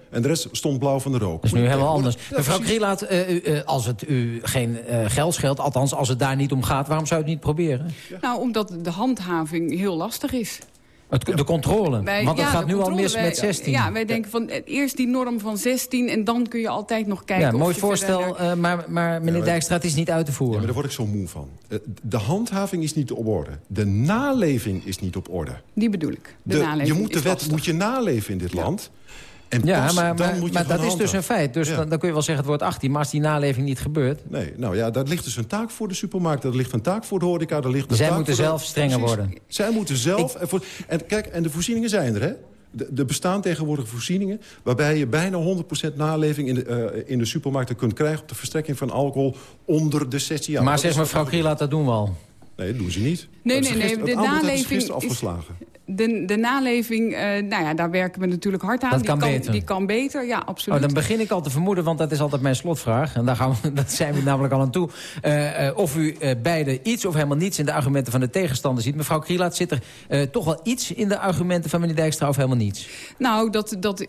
[SPEAKER 13] En de rest stond blauw van de rook.
[SPEAKER 7] Dat is nu helemaal anders. Ja, Mevrouw Krielaat, uh, uh, als het u geen uh, geld scheelt... althans als het daar niet om gaat, waarom zou u het niet proberen?
[SPEAKER 12] Ja. Nou, omdat de handhaving heel lastig is.
[SPEAKER 7] Het, de controle,
[SPEAKER 12] wij,
[SPEAKER 7] want het
[SPEAKER 12] ja,
[SPEAKER 7] gaat nu
[SPEAKER 12] controle,
[SPEAKER 7] al mis
[SPEAKER 12] wij,
[SPEAKER 7] met 16.
[SPEAKER 12] Ja, wij denken van eerst die norm van 16 en dan kun je altijd nog kijken...
[SPEAKER 7] Ja,
[SPEAKER 12] of
[SPEAKER 7] mooi
[SPEAKER 12] je
[SPEAKER 7] voorstel,
[SPEAKER 12] verder...
[SPEAKER 7] uh, maar, maar meneer ja, Dijkstra, het is niet uit te voeren.
[SPEAKER 13] Ja, maar daar word ik zo moe van. De handhaving is niet op orde. De naleving is niet op orde.
[SPEAKER 12] Die bedoel ik. De,
[SPEAKER 13] de
[SPEAKER 12] naleving
[SPEAKER 13] je moet de wet
[SPEAKER 12] lastig.
[SPEAKER 13] moet je naleven in dit ja. land. En
[SPEAKER 7] ja,
[SPEAKER 13] pas,
[SPEAKER 7] maar,
[SPEAKER 13] dan
[SPEAKER 7] maar,
[SPEAKER 13] moet je
[SPEAKER 7] maar dat is dus een feit. Dus
[SPEAKER 13] ja.
[SPEAKER 7] dan, dan kun je wel zeggen het wordt 18. Maar als die naleving niet gebeurt...
[SPEAKER 13] Nee, nou ja, daar ligt dus een taak voor de supermarkt. Er ligt een taak voor de horeca. Er ligt een
[SPEAKER 7] Zij
[SPEAKER 13] taak
[SPEAKER 7] moeten
[SPEAKER 13] voor
[SPEAKER 7] zelf
[SPEAKER 13] de...
[SPEAKER 7] strenger
[SPEAKER 13] Precies.
[SPEAKER 7] worden.
[SPEAKER 13] Zij moeten zelf... Ik... En, voor... en kijk, en de voorzieningen zijn er, hè? Er bestaan tegenwoordig voorzieningen... waarbij je bijna 100% naleving in de, uh, in de supermarkten kunt krijgen... op de verstrekking van alcohol onder de 16 jaar.
[SPEAKER 7] Maar
[SPEAKER 13] dat
[SPEAKER 7] zeg mevrouw Krielaat, dat doen we al.
[SPEAKER 13] Nee, dat doen ze niet.
[SPEAKER 12] Nee,
[SPEAKER 13] dat
[SPEAKER 12] nee, nee. De naleving
[SPEAKER 13] is afgeslagen.
[SPEAKER 12] De, de naleving, uh, nou ja, daar werken we natuurlijk hard aan.
[SPEAKER 7] Dat
[SPEAKER 12] die
[SPEAKER 7] kan
[SPEAKER 12] kan
[SPEAKER 7] beter.
[SPEAKER 12] Die kan beter, ja, absoluut.
[SPEAKER 7] Oh, dan begin ik al te vermoeden, want dat is altijd mijn slotvraag. En daar, gaan we, dat zijn we namelijk al aan toe. Uh, uh, of u beide iets of helemaal niets in de argumenten van de tegenstander ziet. Mevrouw Krielaat, zit er toch wel iets in de argumenten van meneer Dijkstra of helemaal niets?
[SPEAKER 12] Nou, dat, dat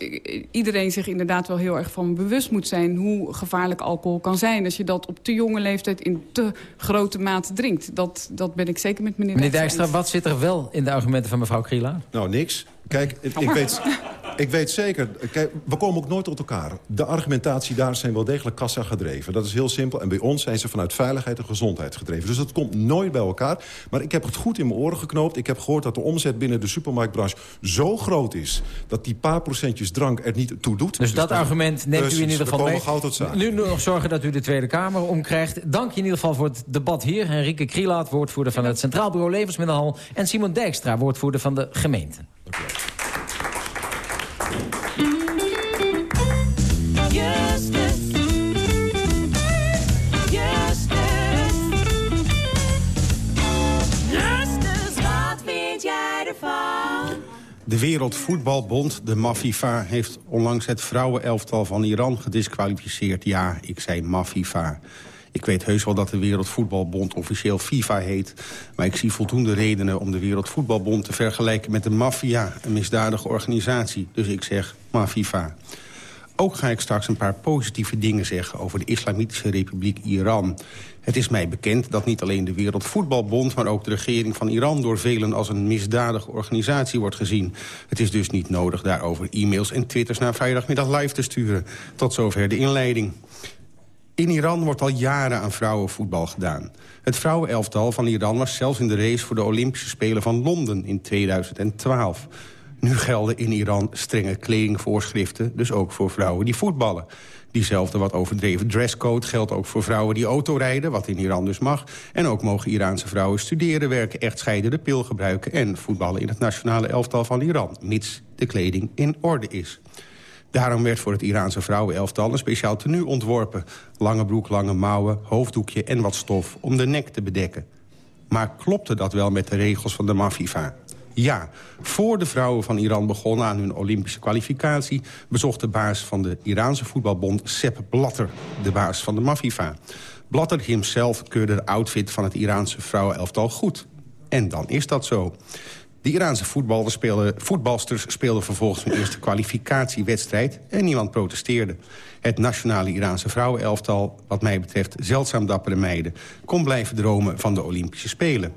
[SPEAKER 12] iedereen zich inderdaad wel heel erg van bewust moet zijn... hoe gevaarlijk alcohol kan zijn. Als je dat op te jonge leeftijd in te grote mate drinkt. Dat, dat ben ik zeker met meneer,
[SPEAKER 7] meneer
[SPEAKER 12] Dijkstra.
[SPEAKER 7] Dijkstra, wat zit er wel in de argumenten van mevrouw Krielaat?
[SPEAKER 13] Nou, niks. Kijk, ik weet, ik weet zeker... Kijk, we komen ook nooit tot elkaar. De argumentatie daar zijn wel degelijk kassa gedreven. Dat is heel simpel. En bij ons zijn ze vanuit veiligheid en gezondheid gedreven. Dus dat komt nooit bij elkaar. Maar ik heb het goed in mijn oren geknoopt. Ik heb gehoord dat de omzet binnen de supermarktbranche zo groot is... dat die paar procentjes drank er niet toe doet.
[SPEAKER 7] Dus, dus dat dan, argument neemt u in ieder geval mee.
[SPEAKER 13] Gauw tot.
[SPEAKER 7] Nu nog zorgen dat u de Tweede Kamer omkrijgt. Dank je in ieder geval voor het debat hier. Henrike Krielaat, woordvoerder van het Centraal Bureau Levensmiddelhandel... en Simon Dijkstra, woordvoerder van de gemeente.
[SPEAKER 16] De Wereldvoetbalbond, de MAFIFA, heeft onlangs het vrouwenelftal van Iran gedisqualificeerd. Ja, ik zei MAFIFA. Ik weet heus wel dat de Wereldvoetbalbond officieel FIFA heet... maar ik zie voldoende redenen om de Wereldvoetbalbond te vergelijken met de maffia... een misdadige organisatie, dus ik zeg MAFIFA. Ook ga ik straks een paar positieve dingen zeggen over de Islamitische Republiek Iran. Het is mij bekend dat niet alleen de Wereldvoetbalbond... maar ook de regering van Iran door velen als een misdadige organisatie wordt gezien. Het is dus niet nodig daarover e-mails en twitters naar vrijdagmiddag live te sturen. Tot zover de inleiding. In Iran wordt al jaren aan vrouwenvoetbal gedaan. Het vrouwenelftal van Iran was zelfs in de race voor de Olympische Spelen van Londen in 2012. Nu gelden in Iran strenge kledingvoorschriften, dus ook voor vrouwen die voetballen. Diezelfde wat overdreven dresscode geldt ook voor vrouwen die autorijden, wat in Iran dus mag. En ook mogen Iraanse vrouwen studeren, werken, echt scheiden, de pil gebruiken... en voetballen in het nationale elftal van Iran, mits de kleding in orde is. Daarom werd voor het Iraanse vrouwenelftal een speciaal tenue ontworpen. Lange broek, lange mouwen, hoofddoekje en wat stof om de nek te bedekken. Maar klopte dat wel met de regels van de MAFIFA? Ja, voor de vrouwen van Iran begonnen aan hun Olympische kwalificatie... bezocht de baas van de Iraanse voetbalbond Sepp Blatter, de baas van de MAFIFA. Blatter himself keurde de outfit van het Iraanse vrouwenelftal goed. En dan is dat zo. De Iraanse voetballers speelden, voetbalsters speelden vervolgens hun eerste kwalificatiewedstrijd... en niemand protesteerde. Het nationale Iraanse vrouwenelftal, wat mij betreft zeldzaam dappere meiden... kon blijven dromen van de Olympische Spelen.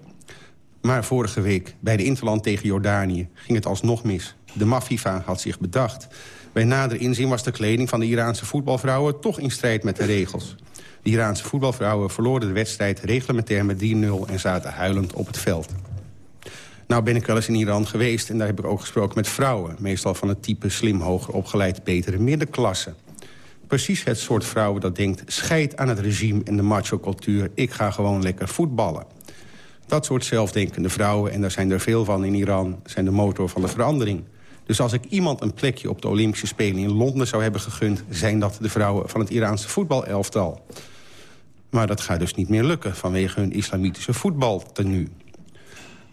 [SPEAKER 16] Maar vorige week, bij de Interland tegen Jordanië, ging het alsnog mis. De Mafifa had zich bedacht. Bij nader inzien was de kleding van de Iraanse voetbalvrouwen... toch in strijd met de regels. De Iraanse voetbalvrouwen verloren de wedstrijd reglementair met 3-0... en zaten huilend op het veld. Nou ben ik wel eens in Iran geweest en daar heb ik ook gesproken met vrouwen. Meestal van het type slim hoger opgeleid betere middenklasse. Precies het soort vrouwen dat denkt... scheid aan het regime en de macho-cultuur, ik ga gewoon lekker voetballen. Dat soort zelfdenkende vrouwen, en daar zijn er veel van in Iran... zijn de motor van de verandering. Dus als ik iemand een plekje op de Olympische Spelen in Londen zou hebben gegund... zijn dat de vrouwen van het Iraanse voetbalelftal. Maar dat gaat dus niet meer lukken vanwege hun islamitische voetbaltenu.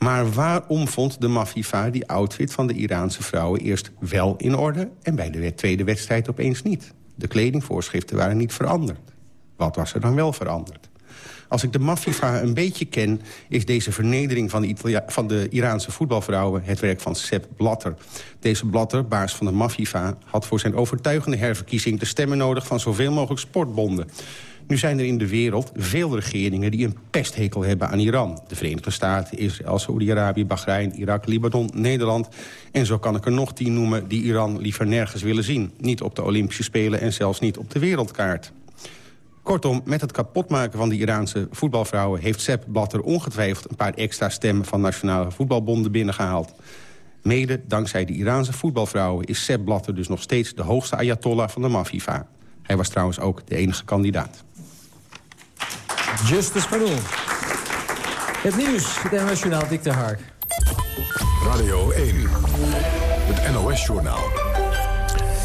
[SPEAKER 16] Maar waarom vond de Mafifa die outfit van de Iraanse vrouwen... eerst wel in orde en bij de tweede wedstrijd opeens niet? De kledingvoorschriften waren niet veranderd. Wat was er dan wel veranderd? Als ik de Mafifa een beetje ken... is deze vernedering van de, van de Iraanse voetbalvrouwen... het werk van Sepp Blatter. Deze Blatter, baas van de Mafifa... had voor zijn overtuigende herverkiezing de stemmen nodig... van zoveel mogelijk sportbonden. Nu zijn er in de wereld veel regeringen die een pesthekel hebben aan Iran. De Verenigde Staten, Israël, Saudi-Arabië, Bahrein, Irak, Libanon, Nederland. En zo kan ik er nog tien noemen die Iran liever nergens willen zien. Niet op de Olympische Spelen en zelfs niet op de wereldkaart. Kortom, met het kapotmaken van de Iraanse voetbalvrouwen... heeft Sepp Blatter ongetwijfeld een paar extra stemmen... van nationale voetbalbonden binnengehaald. Mede dankzij de Iraanse voetbalvrouwen... is Sepp Blatter dus nog steeds de hoogste ayatollah van de Mafifa. Hij was trouwens ook de enige kandidaat.
[SPEAKER 7] Justice for Het nieuws, het NOS-journaal Dick de Hark.
[SPEAKER 1] Radio 1, het NOS-journaal.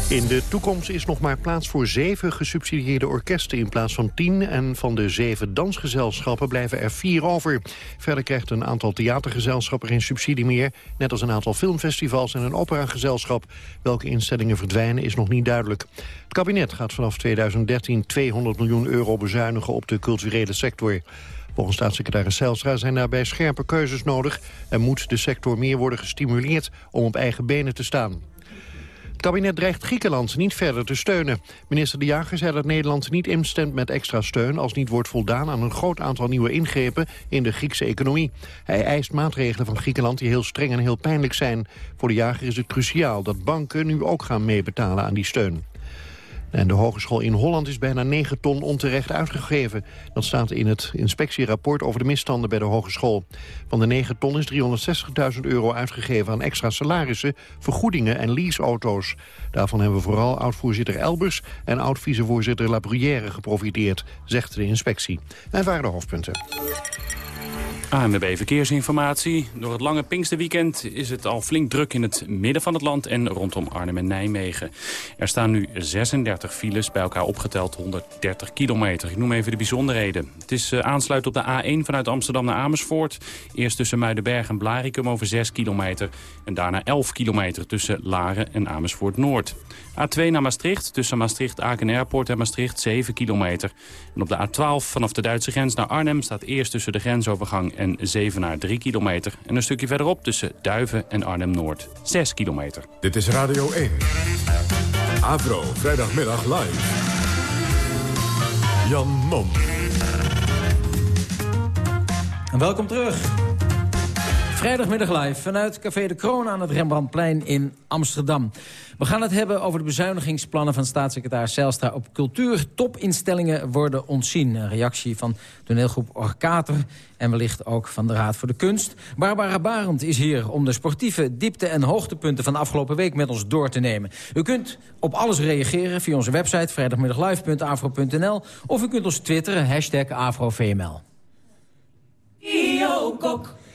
[SPEAKER 2] In de toekomst is nog maar plaats voor zeven gesubsidieerde orkesten in plaats van tien. En van de zeven dansgezelschappen blijven er vier over. Verder krijgt een aantal theatergezelschappen geen subsidie meer. Net als een aantal filmfestivals en een operagezelschap. Welke instellingen verdwijnen is nog niet duidelijk. Het kabinet gaat vanaf 2013 200 miljoen euro bezuinigen op de culturele sector. Volgens staatssecretaris Zijlstra zijn daarbij scherpe keuzes nodig... en moet de sector meer worden gestimuleerd om op eigen benen te staan. Het kabinet dreigt Griekenland niet verder te steunen. Minister De Jager zei dat Nederland niet instemt met extra steun... als niet wordt voldaan aan een groot aantal nieuwe ingrepen in de Griekse economie. Hij eist maatregelen van Griekenland die heel streng en heel pijnlijk zijn. Voor de jager is het cruciaal dat banken nu ook gaan meebetalen aan die steun. En de hogeschool in Holland is bijna 9 ton onterecht uitgegeven. Dat staat in het inspectierapport over de misstanden bij de hogeschool. Van de 9 ton is 360.000 euro uitgegeven aan extra salarissen, vergoedingen en leaseauto's. Daarvan hebben vooral oud-voorzitter Elbers en oud-vicevoorzitter La Bruyère geprofiteerd, zegt de inspectie. En waren de hoofdpunten.
[SPEAKER 6] ANWB Verkeersinformatie. Door het lange Pinksterweekend is het al flink druk in het midden van het land en rondom Arnhem en Nijmegen. Er staan nu 36 files, bij elkaar opgeteld 130 kilometer. Ik noem even de bijzonderheden. Het is uh, aansluit op de A1 vanuit Amsterdam naar Amersfoort. Eerst tussen Muidenberg en Blarikum over 6 kilometer. En daarna 11 kilometer tussen Laren en Amersfoort Noord. A2 naar Maastricht, tussen Maastricht, Aken Airport en Maastricht 7 kilometer. En op de A12 vanaf de Duitse grens naar Arnhem staat eerst tussen de grensovergang en Zevenaar 3 kilometer. En een stukje verderop tussen Duiven en Arnhem-Noord 6 kilometer.
[SPEAKER 1] Dit is Radio 1. Avro, vrijdagmiddag live. Jan Mom.
[SPEAKER 7] En welkom terug. Vrijdagmiddag live vanuit Café de Kroon aan het Rembrandtplein in Amsterdam. We gaan het hebben over de bezuinigingsplannen van staatssecretaris Zijlstra op cultuur. Topinstellingen worden ontzien. Een reactie van toneelgroep Orkater en wellicht ook van de Raad voor de Kunst. Barbara Barend is hier om de sportieve diepte- en hoogtepunten van de afgelopen week met ons door te nemen. U kunt op alles reageren via onze website vrijdagmiddaglive.afro.nl of u kunt ons twitteren, hashtag.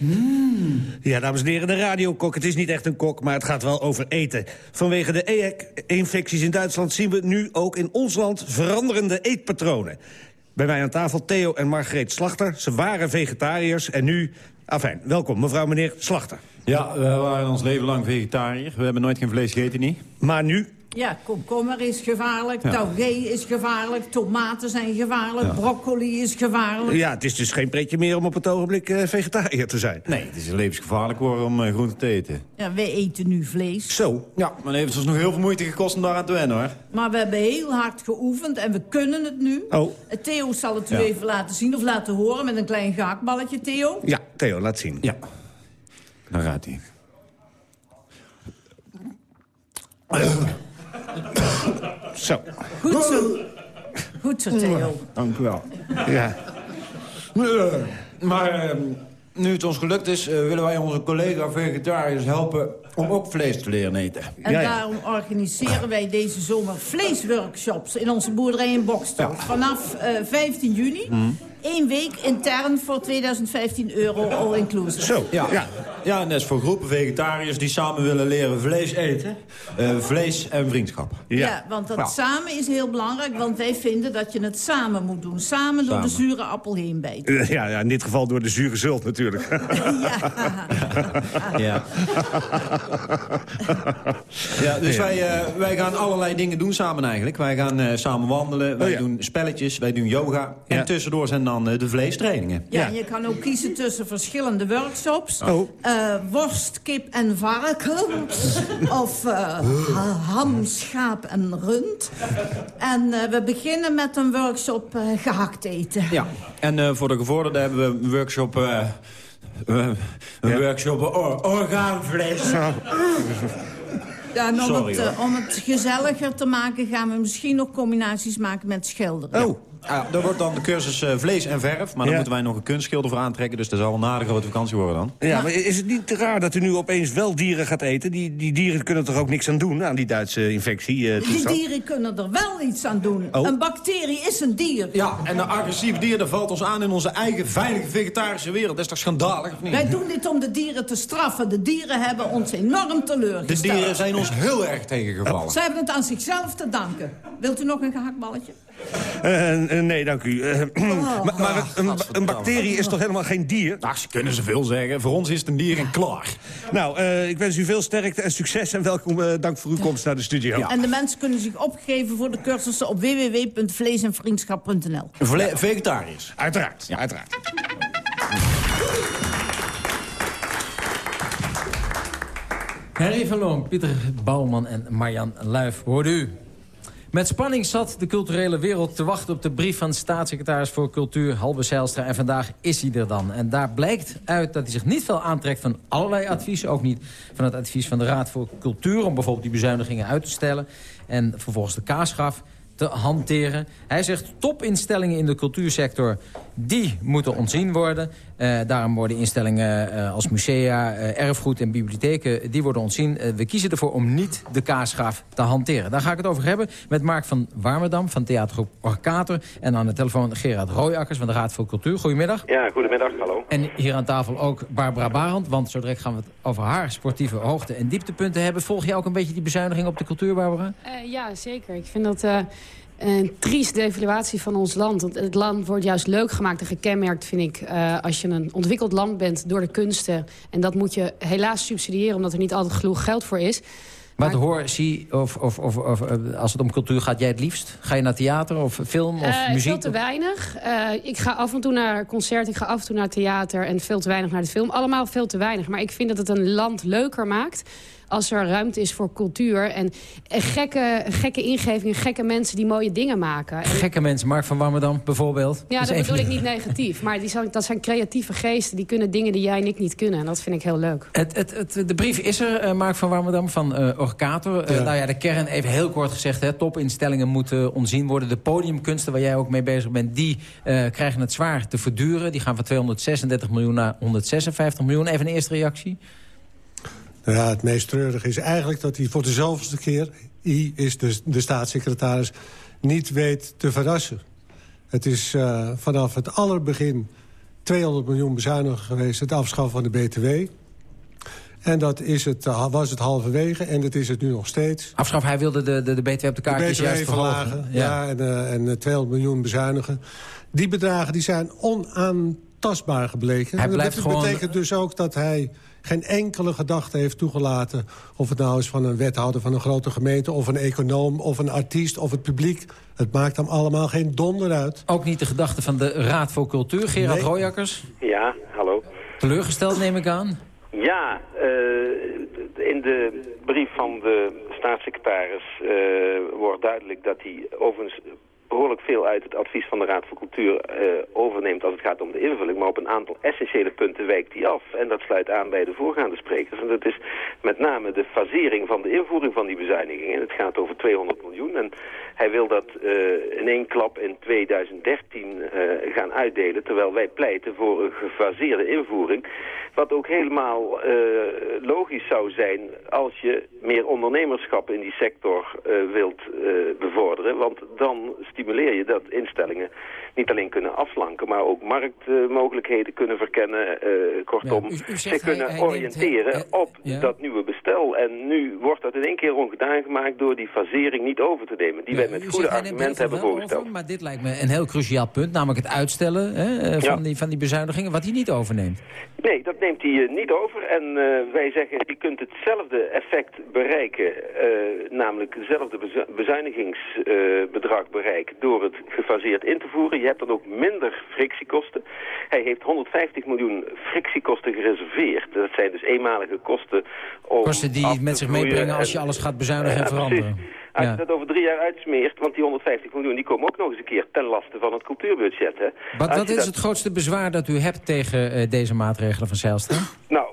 [SPEAKER 10] Mm. Ja, dames en heren, de radiokok. Het is niet echt een kok, maar het gaat wel over eten. Vanwege de EHEC-infecties in Duitsland zien we nu ook in ons land veranderende eetpatronen. Bij mij aan tafel Theo en Margreet Slachter. Ze waren vegetariërs en nu... Afijn, welkom mevrouw meneer Slachter.
[SPEAKER 9] Ja, we waren ons leven lang vegetariër. We hebben nooit geen vlees gegeten, niet.
[SPEAKER 10] Maar nu
[SPEAKER 17] Ja, komkommer is gevaarlijk,
[SPEAKER 10] Ja.
[SPEAKER 17] taugé is gevaarlijk... tomaten zijn gevaarlijk,
[SPEAKER 10] Ja.
[SPEAKER 17] broccoli is gevaarlijk.
[SPEAKER 10] Ja, het is dus geen pretje meer om op het ogenblik eh, vegetariër te zijn.
[SPEAKER 9] Nee, het is levensgevaarlijk worden om uh, groente te eten.
[SPEAKER 17] Ja, wij eten nu vlees.
[SPEAKER 9] Zo. Ja, maar het heeft ons nog heel veel moeite gekost om daaraan te wennen, hoor.
[SPEAKER 17] Maar we hebben heel hard geoefend en we kunnen het nu.
[SPEAKER 10] Oh.
[SPEAKER 17] Eh, Theo zal het u
[SPEAKER 10] Ja.
[SPEAKER 17] even laten zien of laten horen met een klein gehaktballetje, Theo.
[SPEAKER 10] Ja, Theo, laat zien.
[SPEAKER 9] Ja. Daar gaat hij.
[SPEAKER 10] Zo.
[SPEAKER 17] Goed zo. Goed zo, Theo.
[SPEAKER 9] Dank u wel.
[SPEAKER 10] Ja.
[SPEAKER 9] Maar eh, nu het ons gelukt is, eh, willen wij onze collega vegetariërs helpen om ook vlees te leren eten.
[SPEAKER 17] En daarom organiseren wij deze zomer vleesworkshops in onze boerderij in Bokstel. Vanaf eh, 15 juni. Eén week intern voor 2015 euro all inclusive.
[SPEAKER 9] Zo, ja. ja. Ja, en dat is voor groepen vegetariërs die samen willen leren vlees eten. Eh, vlees en vriendschap.
[SPEAKER 17] Ja, want dat
[SPEAKER 9] Ja.
[SPEAKER 17] samen is heel belangrijk, want wij vinden dat je het samen moet doen. Samen door de zure appel heen bijten.
[SPEAKER 10] Eh, Ja, ja, in dit geval door de zure zult natuurlijk.
[SPEAKER 9] Ja. ja, dus
[SPEAKER 10] Ja.
[SPEAKER 9] Wij, eh, wij gaan allerlei dingen doen samen eigenlijk. Wij gaan eh, samen wandelen, wij
[SPEAKER 10] Oh ja.
[SPEAKER 9] doen spelletjes, wij doen yoga. En tussendoor zijn dan eh, de vleestrainingen.
[SPEAKER 17] Ja, en je kan ook kiezen tussen verschillende workshops.
[SPEAKER 9] Oh.
[SPEAKER 17] Eh, worst, kip en varken. of eh, ha- ham, schaap en rund. En eh, we beginnen met een workshop eh, gehakt eten.
[SPEAKER 9] Ja, en eh, voor de gevorderden hebben we een workshop... een workshop or- orgaanvlees.
[SPEAKER 17] Ja, en om,
[SPEAKER 9] Sorry,
[SPEAKER 17] het, om het gezelliger te maken gaan we misschien nog combinaties maken met schilderen.
[SPEAKER 9] Oh. Ja, dat wordt dan de cursus eh, vlees en verf. Maar dan
[SPEAKER 10] Ja.
[SPEAKER 9] moeten wij nog een kunstschilder voor aantrekken. Dus dat zal wel een aardige grote vakantie worden dan.
[SPEAKER 10] Ja, maar is het niet te raar dat u nu opeens wel dieren gaat eten? Die, die dieren kunnen toch ook niks aan doen, aan die Duitse infectie? eh,
[SPEAKER 17] Die dieren kunnen er wel iets aan doen.
[SPEAKER 9] Oh.
[SPEAKER 17] Een bacterie is een dier.
[SPEAKER 9] Ja, en een agressief dier dat valt ons aan in onze eigen veilige vegetarische wereld. Dat is toch schandalig, of niet?
[SPEAKER 17] Wij doen dit om de dieren te straffen. De dieren hebben ons enorm
[SPEAKER 9] De
[SPEAKER 17] teleurgesteld.
[SPEAKER 9] dieren zijn ons heel erg tegengevallen.
[SPEAKER 17] Ze hebben het aan zichzelf te danken. Wilt u nog een gehaktballetje?
[SPEAKER 10] Eh, eh, nee, dank u. Eh, maar maar een, een bacterie is toch helemaal geen dier?
[SPEAKER 9] Ach, ze kunnen zoveel zeggen. Voor ons is het een dier en klaar.
[SPEAKER 10] Nou, eh, ik wens u veel sterkte en succes en welkom. eh, dank voor uw komst naar de studio.
[SPEAKER 17] En de mensen kunnen zich opgeven voor de cursussen op www.vleesenvriendschap.nl.
[SPEAKER 9] Vle- vegetariërs.
[SPEAKER 10] Uiteraard, uiteraard.
[SPEAKER 7] Henry van Loon, Pieter Bouwman en Marjan Luif, hoorde u. Met spanning zat de culturele wereld te wachten op de brief van staatssecretaris voor Cultuur Halbe Zijlstra. En vandaag is hij er dan. En daar blijkt uit dat hij zich niet veel aantrekt van allerlei adviezen. Ook niet van het advies van de Raad voor Cultuur om bijvoorbeeld die bezuinigingen uit te stellen. En vervolgens de kaasgraf te hanteren. Hij zegt topinstellingen in de cultuursector, die moeten ontzien worden. Eh, daarom worden instellingen eh, als musea, eh, erfgoed en bibliotheken, die worden ontzien. Eh, we kiezen ervoor om niet de kaasgraaf te hanteren. Daar ga ik het over hebben met Mark van Warmerdam van theatergroep Orkater. En aan de telefoon Gerard Rooijakkers van de Raad voor Cultuur. Goedemiddag.
[SPEAKER 18] Ja, goedemiddag, hallo.
[SPEAKER 7] En hier aan tafel ook Barbara Barend, want zo direct gaan we het over haar sportieve hoogte- en dieptepunten hebben. Volg jij ook een beetje die bezuiniging op de cultuur, Barbara?
[SPEAKER 19] Eh, ja, zeker. Ik vind dat eh, een trieste evaluatie van ons land. Want het land wordt juist leuk gemaakt en gekenmerkt, vind ik... eh, als je een ontwikkeld land bent door de kunsten. En dat moet je helaas subsidiëren, omdat er niet altijd genoeg geld voor is.
[SPEAKER 7] Wat hoor, zie, of, of, of, of eh, als het om cultuur gaat, jij het liefst? Ga je naar theater of film of
[SPEAKER 19] Eh,
[SPEAKER 7] muziek?
[SPEAKER 19] Veel te weinig. Ik ga af en toe naar concert, ik ga af en toe naar theater... en veel te weinig naar de film. Allemaal veel te weinig. Maar ik vind dat het een land leuker maakt als er ruimte is voor cultuur. En, en gekke, gekke ingevingen, gekke mensen die mooie dingen maken. En-
[SPEAKER 7] Gekke mensen, Mark van Warmerdam bijvoorbeeld.
[SPEAKER 19] ja, dat bedoel ik niet negatief. Maar die zijn, dat zijn creatieve geesten. Die kunnen dingen die jij en ik niet kunnen. En dat vind ik heel leuk.
[SPEAKER 7] Het, het, het, de brief is er, eh, Mark van Warmerdam, van eh Orkator. Eh,
[SPEAKER 19] Ja.
[SPEAKER 7] nou ja, de kern, even heel kort gezegd, hè, topinstellingen moeten ontzien worden. De podiumkunsten, waar jij ook mee bezig bent, die eh, krijgen het zwaar te verduren. Die gaan van 236 miljoen naar 156 miljoen. Even een eerste reactie.
[SPEAKER 20] Nou ja, het meest treurige is eigenlijk dat hij voor de zoveelste keer... I is de, de staatssecretaris, niet weet te verrassen. Het is eh, vanaf het allerbegin 200 miljoen bezuinigen geweest... het afschaffen van de BTW. En dat is het, eh, was het halverwege en dat is het nu nog steeds.
[SPEAKER 7] Afschaf, hij wilde de, de, de BTW op de kaartjes juist
[SPEAKER 20] verlagen, ja, en, eh, en eh, 200 miljoen bezuinigen. Die bedragen die zijn onaan tastbaar gebleken.
[SPEAKER 7] Hij blijft
[SPEAKER 20] dat
[SPEAKER 7] gewoon-
[SPEAKER 20] betekent dus ook dat hij geen enkele gedachte heeft toegelaten... of het nou is van een wethouder van een grote gemeente... of een econoom, of een artiest, of het publiek. Het maakt hem allemaal geen donder uit.
[SPEAKER 7] Ook niet de gedachte van de Raad voor Cultuur, Gerard
[SPEAKER 20] Nee.
[SPEAKER 7] Rooijakkers.
[SPEAKER 21] Ja, hallo.
[SPEAKER 7] Teleurgesteld neem ik aan.
[SPEAKER 21] Ja, eh, in de brief van de staatssecretaris eh, wordt duidelijk dat hij overigens behoorlijk veel uit het advies van de Raad voor Cultuur eh, overneemt als het gaat om de invulling. Maar op een aantal essentiële punten wijkt hij af. En dat sluit aan bij de voorgaande sprekers. En dat is met name de fasering van de invoering van die bezuinigingen. Het gaat over 200 miljoen. En hij wil dat eh, in één klap in 2013 eh, gaan uitdelen. Terwijl wij pleiten voor een gefaseerde invoering. Wat ook helemaal logisch zou zijn als je meer ondernemerschap in die sector wilt bevorderen. Want dan stimuleer je dat instellingen niet alleen kunnen afslanken, maar ook marktmogelijkheden kunnen verkennen. kortom,
[SPEAKER 7] Ja, u- u zegt
[SPEAKER 21] ze kunnen
[SPEAKER 7] hij
[SPEAKER 21] oriënteren op
[SPEAKER 7] ja.
[SPEAKER 21] dat nieuwe bestel. En nu wordt dat in één keer ongedaan gemaakt door die fasering niet over te nemen. Die wij met goede argumenten hebben voorgesteld.
[SPEAKER 7] over, maar dit lijkt me een heel cruciaal punt. Namelijk het uitstellen hè, eh, van,
[SPEAKER 21] Ja.
[SPEAKER 7] die, van die bezuinigingen, wat hij niet overneemt.
[SPEAKER 21] Nee, dat neemt hij eh, niet over. En eh, wij zeggen, je kunt hetzelfde effect bereiken, namelijk hetzelfde bezu bezuinigingsbedrag bereiken door het gefaseerd in te voeren. Je hebt dan ook minder frictiekosten. Hij heeft 150 miljoen frictiekosten gereserveerd. Dat zijn dus eenmalige kosten om
[SPEAKER 7] Kosten die het met zich meebrengen als je alles gaat bezuinigen en veranderen.
[SPEAKER 21] precies. Als
[SPEAKER 7] Ja.
[SPEAKER 21] je dat over drie jaar uitsmeert, want die 150 miljoen die komen ook nog eens een keer ten laste van het cultuurbudget. Hè. Je
[SPEAKER 7] is
[SPEAKER 21] dat-
[SPEAKER 7] het grootste bezwaar dat u hebt tegen eh, deze maatregelen van Zijlstra?
[SPEAKER 21] Nou,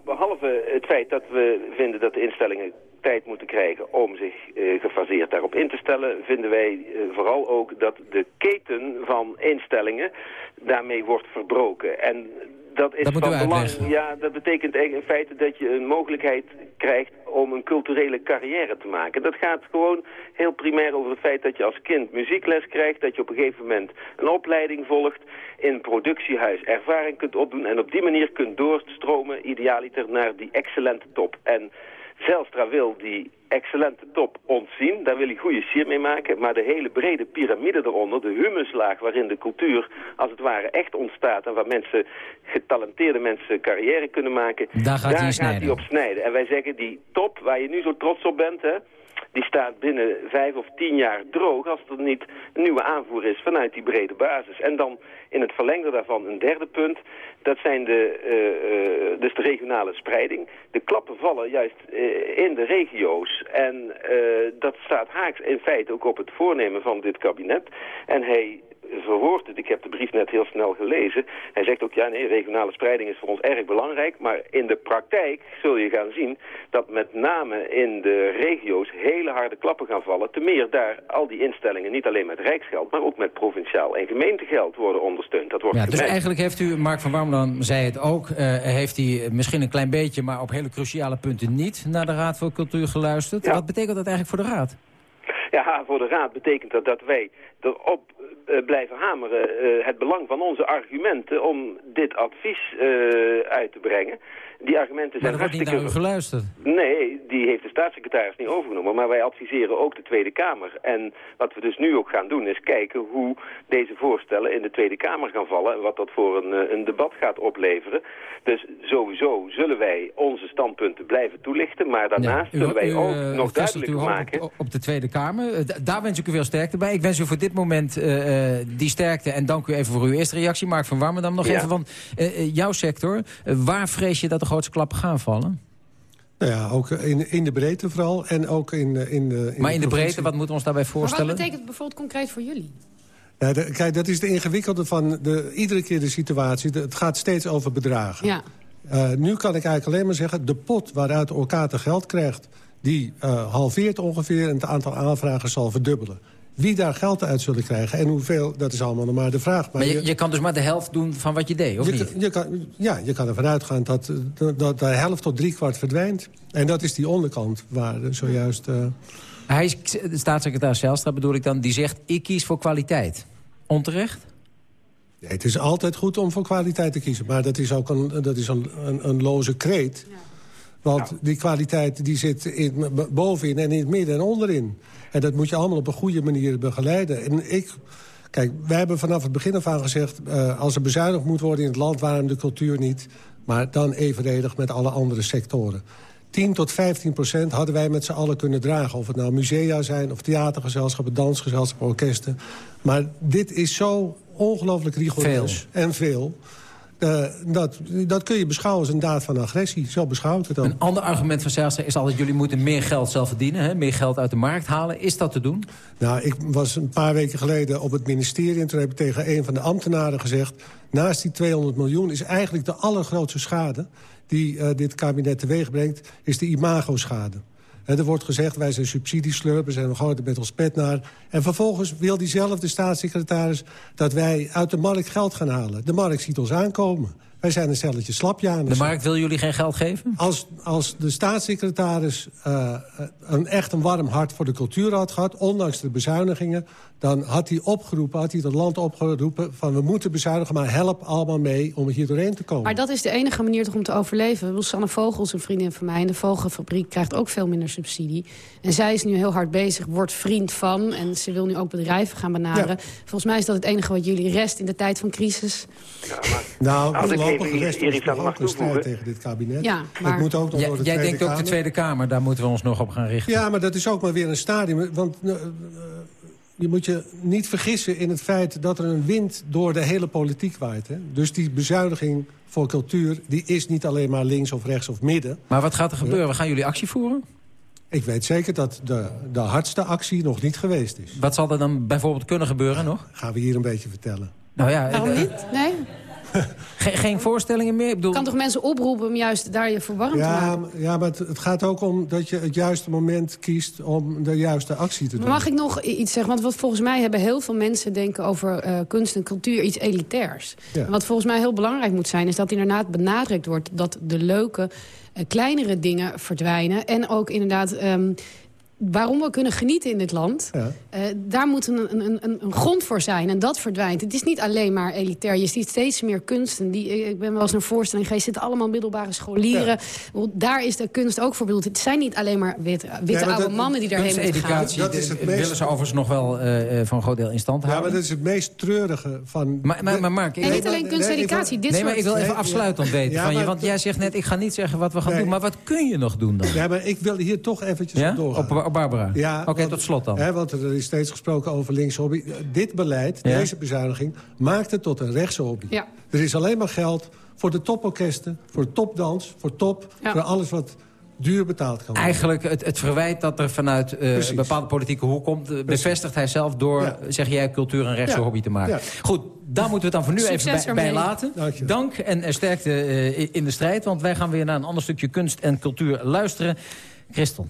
[SPEAKER 21] feit dat we vinden dat de instellingen tijd moeten krijgen om zich eh, gefaseerd daarop in te stellen, vinden wij eh, vooral ook dat de keten van instellingen daarmee wordt verbroken. En dat is
[SPEAKER 7] Dat
[SPEAKER 21] van belang. Ja, dat betekent in feite dat je een mogelijkheid krijgt om een culturele carrière te maken. Dat gaat gewoon heel primair over het feit dat je als kind muziekles krijgt, dat je op een gegeven moment een opleiding volgt, in productiehuis ervaring kunt opdoen en op die manier kunt doorstromen, idealiter, naar die excellente top. En Zelstra wil die excellente top ontzien. Daar wil hij goede sier mee maken. Maar de hele brede piramide eronder, de humuslaag waarin de cultuur als het ware echt ontstaat... en waar mensen, getalenteerde mensen carrière kunnen maken...
[SPEAKER 7] Daar gaat hij snijden.
[SPEAKER 21] hij op snijden. En wij zeggen die top waar je nu zo trots op bent... Hè, die staat binnen vijf of tien jaar droog als er niet een nieuwe aanvoer is vanuit die brede basis. En dan in het verlengde daarvan een derde punt, dat zijn de, eh, eh, dus de regionale spreiding. De klappen vallen juist eh, in de regio's en dat staat haaks in feite ook op het voornemen van dit kabinet. En hij verwoordt het, ik heb de brief net heel snel gelezen. Hij zegt ook, ja nee, regionale spreiding is voor ons erg belangrijk. Maar in de praktijk zul je gaan zien dat met name in de regio's hele harde klappen gaan vallen. Te meer daar al die instellingen niet alleen met rijksgeld, maar ook met provinciaal en gemeentegeld worden ondersteund. Dat wordt
[SPEAKER 7] Ja, dus eigenlijk heeft u, Mark van Warmerdam zei het ook... eh, heeft hij misschien een klein beetje, maar op hele cruciale punten niet... naar de Raad voor Cultuur geluisterd. Wat betekent dat eigenlijk voor de Raad?
[SPEAKER 21] Ja, voor de Raad betekent dat dat wij erop blijven hameren eh, het belang van onze argumenten om dit advies eh, uit te brengen. Die argumenten
[SPEAKER 7] Maar
[SPEAKER 21] zijn
[SPEAKER 7] er
[SPEAKER 21] hartstikke...
[SPEAKER 7] naar u geluisterd.
[SPEAKER 21] Nee, die heeft de staatssecretaris niet overgenomen. Maar wij adviseren ook de Tweede Kamer. En wat we dus nu ook gaan doen is kijken hoe deze voorstellen in de Tweede Kamer gaan vallen. En wat dat voor een, eh, een debat gaat opleveren. Dus sowieso zullen wij onze standpunten blijven toelichten. Maar daarnaast
[SPEAKER 7] U-
[SPEAKER 21] zullen wij
[SPEAKER 7] u,
[SPEAKER 21] ook
[SPEAKER 7] eh,
[SPEAKER 21] nog duidelijk maken...
[SPEAKER 7] Op, op de Tweede Kamer. Eh, daar wens ik u veel sterkte bij. Ik wens u voor dit moment die sterkte. En dank u even voor uw eerste reactie. Mark van Warmerdam nog
[SPEAKER 20] Ja.
[SPEAKER 7] even. Want eh, jouw sector, waar vrees je dat de grootste klappen gaan vallen?
[SPEAKER 20] Nou ja, ook in, in de breedte vooral. En ook in, eh, in de in
[SPEAKER 7] maar in de breedte, wat moeten we ons daarbij
[SPEAKER 19] Maar wat
[SPEAKER 7] voorstellen?
[SPEAKER 19] betekent het bijvoorbeeld concreet voor jullie?
[SPEAKER 20] Ja, de- kijk, dat is de ingewikkelde van de, iedere keer de situatie. De- het gaat steeds over bedragen.
[SPEAKER 19] Ja.
[SPEAKER 20] Eh, nu kan ik eigenlijk alleen maar zeggen... de pot waaruit Orkater geld krijgt... die eh, halveert ongeveer en het aantal aanvragen zal verdubbelen. Wie daar geld uit zullen krijgen en hoeveel, dat is allemaal nog maar de vraag.
[SPEAKER 7] Maar je, je kan dus maar de helft doen van wat je deed, of
[SPEAKER 20] je,
[SPEAKER 7] niet?
[SPEAKER 20] je kan, ja, je kan ervan uitgaan dat, dat, dat de helft tot driekwart verdwijnt. En dat is die onderkant waar zojuist... eh,
[SPEAKER 7] Hij is, de staatssecretaris Zijlstra bedoel ik dan, die zegt... ik kies voor kwaliteit. Onterecht?
[SPEAKER 20] Nee, het is altijd goed om voor kwaliteit te kiezen. Maar dat is ook een, dat is een, een, een loze kreet. Want die kwaliteit die zit in, bovenin en in het midden en onderin. En dat moet je allemaal op een goede manier begeleiden. En ik Kijk, wij hebben vanaf het begin af aan gezegd... Uh, als er bezuinigd moet worden in het land, waarom de cultuur niet? Maar dan evenredig met alle andere sectoren. 10 tot 15 procent hadden wij met z'n allen kunnen dragen. Of het nou musea zijn, of theatergezelschappen, dansgezelschappen, orkesten. Maar dit is zo ongelooflijk rigoureus en veel... Uh, dat, dat kun je beschouwen als een daad van agressie. Zo beschouw ik het dan.
[SPEAKER 14] Een ander argument van Zijlstra is altijd... jullie moeten meer geld zelf verdienen, hè? meer geld uit de markt halen. Is dat te doen?
[SPEAKER 20] Nou, ik was een paar weken geleden op het ministerie... en toen heb ik tegen een van de ambtenaren gezegd... naast die 200 miljoen is eigenlijk de allergrootste schade... die uh, dit kabinet teweeg brengt, is de imagoschade. Er wordt gezegd, wij zijn subsidieslurpers en we gooien er met ons pet naar. En vervolgens wil diezelfde staatssecretaris dat wij uit de markt geld gaan halen. De markt ziet ons aankomen. Wij zijn een stelletje slapjaners.
[SPEAKER 14] De markt wil jullie geen geld geven?
[SPEAKER 20] Als, als de staatssecretaris uh, een echt een warm hart voor de cultuur had gehad... ondanks de bezuinigingen, dan had hij opgeroepen, had hij het land opgeroepen... van we moeten bezuinigen, maar help allemaal mee om hier doorheen te komen.
[SPEAKER 19] Maar dat is de enige manier toch om te overleven. Sanne Vogels, een vriendin van mij, in de Vogelfabriek... krijgt ook veel minder subsidie. En zij is nu heel hard bezig, wordt vriend van... en ze wil nu ook bedrijven gaan benaderen. Volgens mij is dat het enige wat jullie rest in de tijd van crisis.
[SPEAKER 20] Ja, maar... Nou, Als ik even rest is nog ook een strijd tegen dit kabinet.
[SPEAKER 19] Ja, maar...
[SPEAKER 20] Het moet ook nog
[SPEAKER 14] ja,
[SPEAKER 20] door de
[SPEAKER 14] jij
[SPEAKER 20] Tweede
[SPEAKER 14] denkt ook de Tweede Kamer, daar moeten we ons nog op gaan richten.
[SPEAKER 20] Ja, maar dat is ook maar weer een stadium. Want uh, je moet je niet vergissen in het feit dat er een wind door de hele politiek waait. Hè? Dus die bezuiniging voor cultuur, die is niet alleen maar links of rechts of midden.
[SPEAKER 14] Maar wat gaat er gebeuren? Gaan jullie actie voeren?
[SPEAKER 20] Ik weet zeker dat de, de hardste actie nog niet geweest is.
[SPEAKER 14] Wat zal er dan bijvoorbeeld kunnen gebeuren nog?
[SPEAKER 20] Gaan we hier een beetje vertellen.
[SPEAKER 14] Nou ja,
[SPEAKER 19] Waarom niet? Nee?
[SPEAKER 14] Ge geen voorstellingen meer? Ik bedoel...
[SPEAKER 19] kan toch mensen oproepen om juist daar je verwarmd te
[SPEAKER 20] Ja,
[SPEAKER 19] maken?
[SPEAKER 20] maar- ja, maar het, het gaat ook om dat je het juiste moment kiest om de juiste actie te doen.
[SPEAKER 19] Maar mag ik nog iets zeggen? Want wat volgens mij hebben heel veel mensen denken over eh, kunst en cultuur iets elitairs.
[SPEAKER 20] Ja.
[SPEAKER 19] En wat volgens mij heel belangrijk moet zijn... is dat inderdaad benadrukt wordt dat de leuke, eh, kleinere dingen verdwijnen. En ook inderdaad... ehm, Waarom we kunnen genieten in dit land,
[SPEAKER 20] Ja.
[SPEAKER 19] eh, daar moet een, een, een, een grond voor zijn. En dat verdwijnt. Het is niet alleen maar elitair. Je ziet steeds meer kunsten. Die, eh, ik ben wel eens naar een voorstelling geweest. zitten allemaal middelbare scholieren. Daar is de kunst ook voor bedoeld. Het zijn niet alleen maar wit, witte
[SPEAKER 20] maar
[SPEAKER 19] oude
[SPEAKER 20] dat-
[SPEAKER 19] mannen die daarheen moeten gaan.
[SPEAKER 20] Dat is het
[SPEAKER 14] eh,
[SPEAKER 20] meest-
[SPEAKER 14] willen ze overigens nog wel eh, eh, voor een groot deel in stand
[SPEAKER 20] Ja,
[SPEAKER 14] houden.
[SPEAKER 20] maar dat is het meest treurige van...
[SPEAKER 14] Maar, maar, maar Mark, ik,
[SPEAKER 19] En niet alleen
[SPEAKER 20] nee,
[SPEAKER 19] kunsteducatie. Dit
[SPEAKER 14] nee, maar
[SPEAKER 19] soort...
[SPEAKER 14] ik wil even
[SPEAKER 20] Nee,
[SPEAKER 14] afsluitend
[SPEAKER 20] ja.
[SPEAKER 14] weten
[SPEAKER 20] Ja,
[SPEAKER 14] van je. Want jij zegt net, ik ga niet zeggen wat we gaan
[SPEAKER 20] Nee.
[SPEAKER 14] doen. Maar wat kun je nog doen dan?
[SPEAKER 20] Ja, maar ik wil hier toch eventjes
[SPEAKER 14] Ja?
[SPEAKER 20] op doorgaan.
[SPEAKER 14] Op, op Barbara?
[SPEAKER 20] Ja,
[SPEAKER 14] Oké, tot slot dan.
[SPEAKER 20] Hè, want er is steeds gesproken over linkse hobby. Dit beleid,
[SPEAKER 14] Ja.
[SPEAKER 20] deze bezuiniging, maakt het tot een rechtse hobby.
[SPEAKER 19] Ja.
[SPEAKER 20] Er is alleen maar geld voor de toporkesten, voor topdans, voor top...
[SPEAKER 19] Ja.
[SPEAKER 20] voor alles wat duur betaald kan worden.
[SPEAKER 14] Eigenlijk het, het verwijt dat er vanuit eh, een bepaalde politieke hoek komt... eh, bevestigt hij zelf door,
[SPEAKER 20] Ja.
[SPEAKER 14] zeg jij, cultuur een rechtse
[SPEAKER 20] Ja.
[SPEAKER 14] hobby te maken.
[SPEAKER 20] Ja.
[SPEAKER 14] Goed, daar moeten we het dan voor nu
[SPEAKER 19] Succes
[SPEAKER 14] even bij, laten.
[SPEAKER 20] Dank
[SPEAKER 14] en eh, sterkte eh, in de strijd. Want wij gaan weer naar een ander stukje kunst en cultuur luisteren. Christel.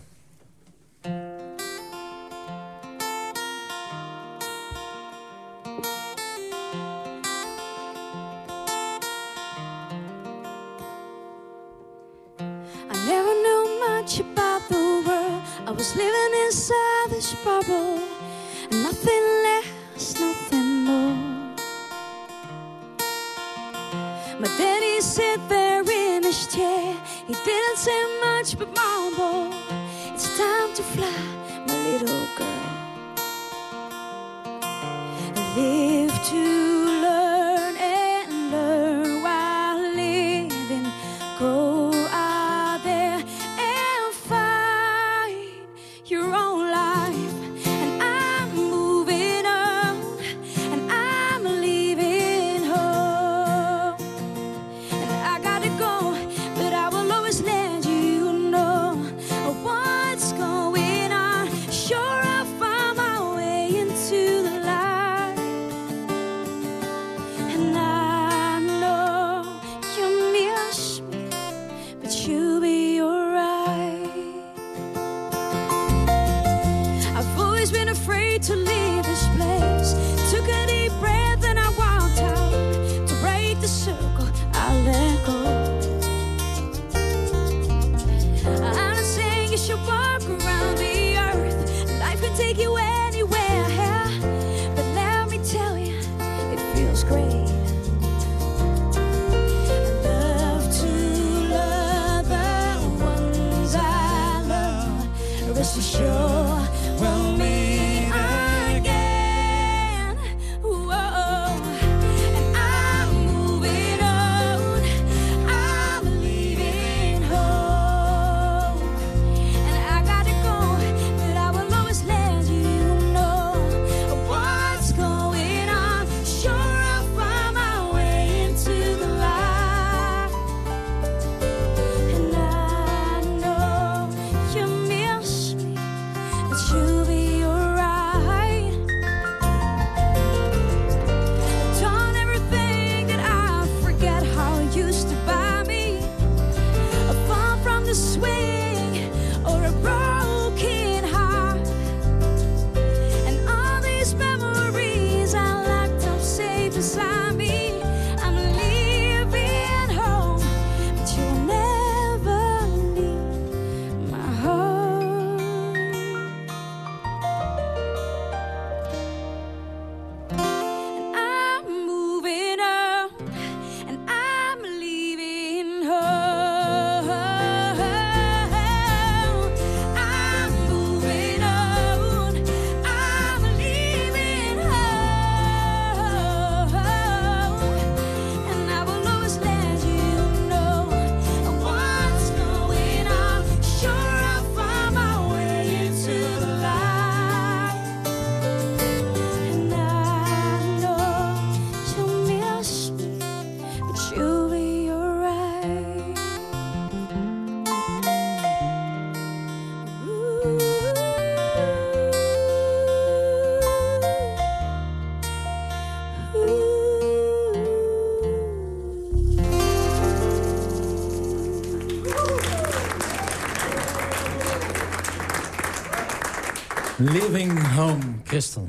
[SPEAKER 22] Living Home,
[SPEAKER 7] Christel.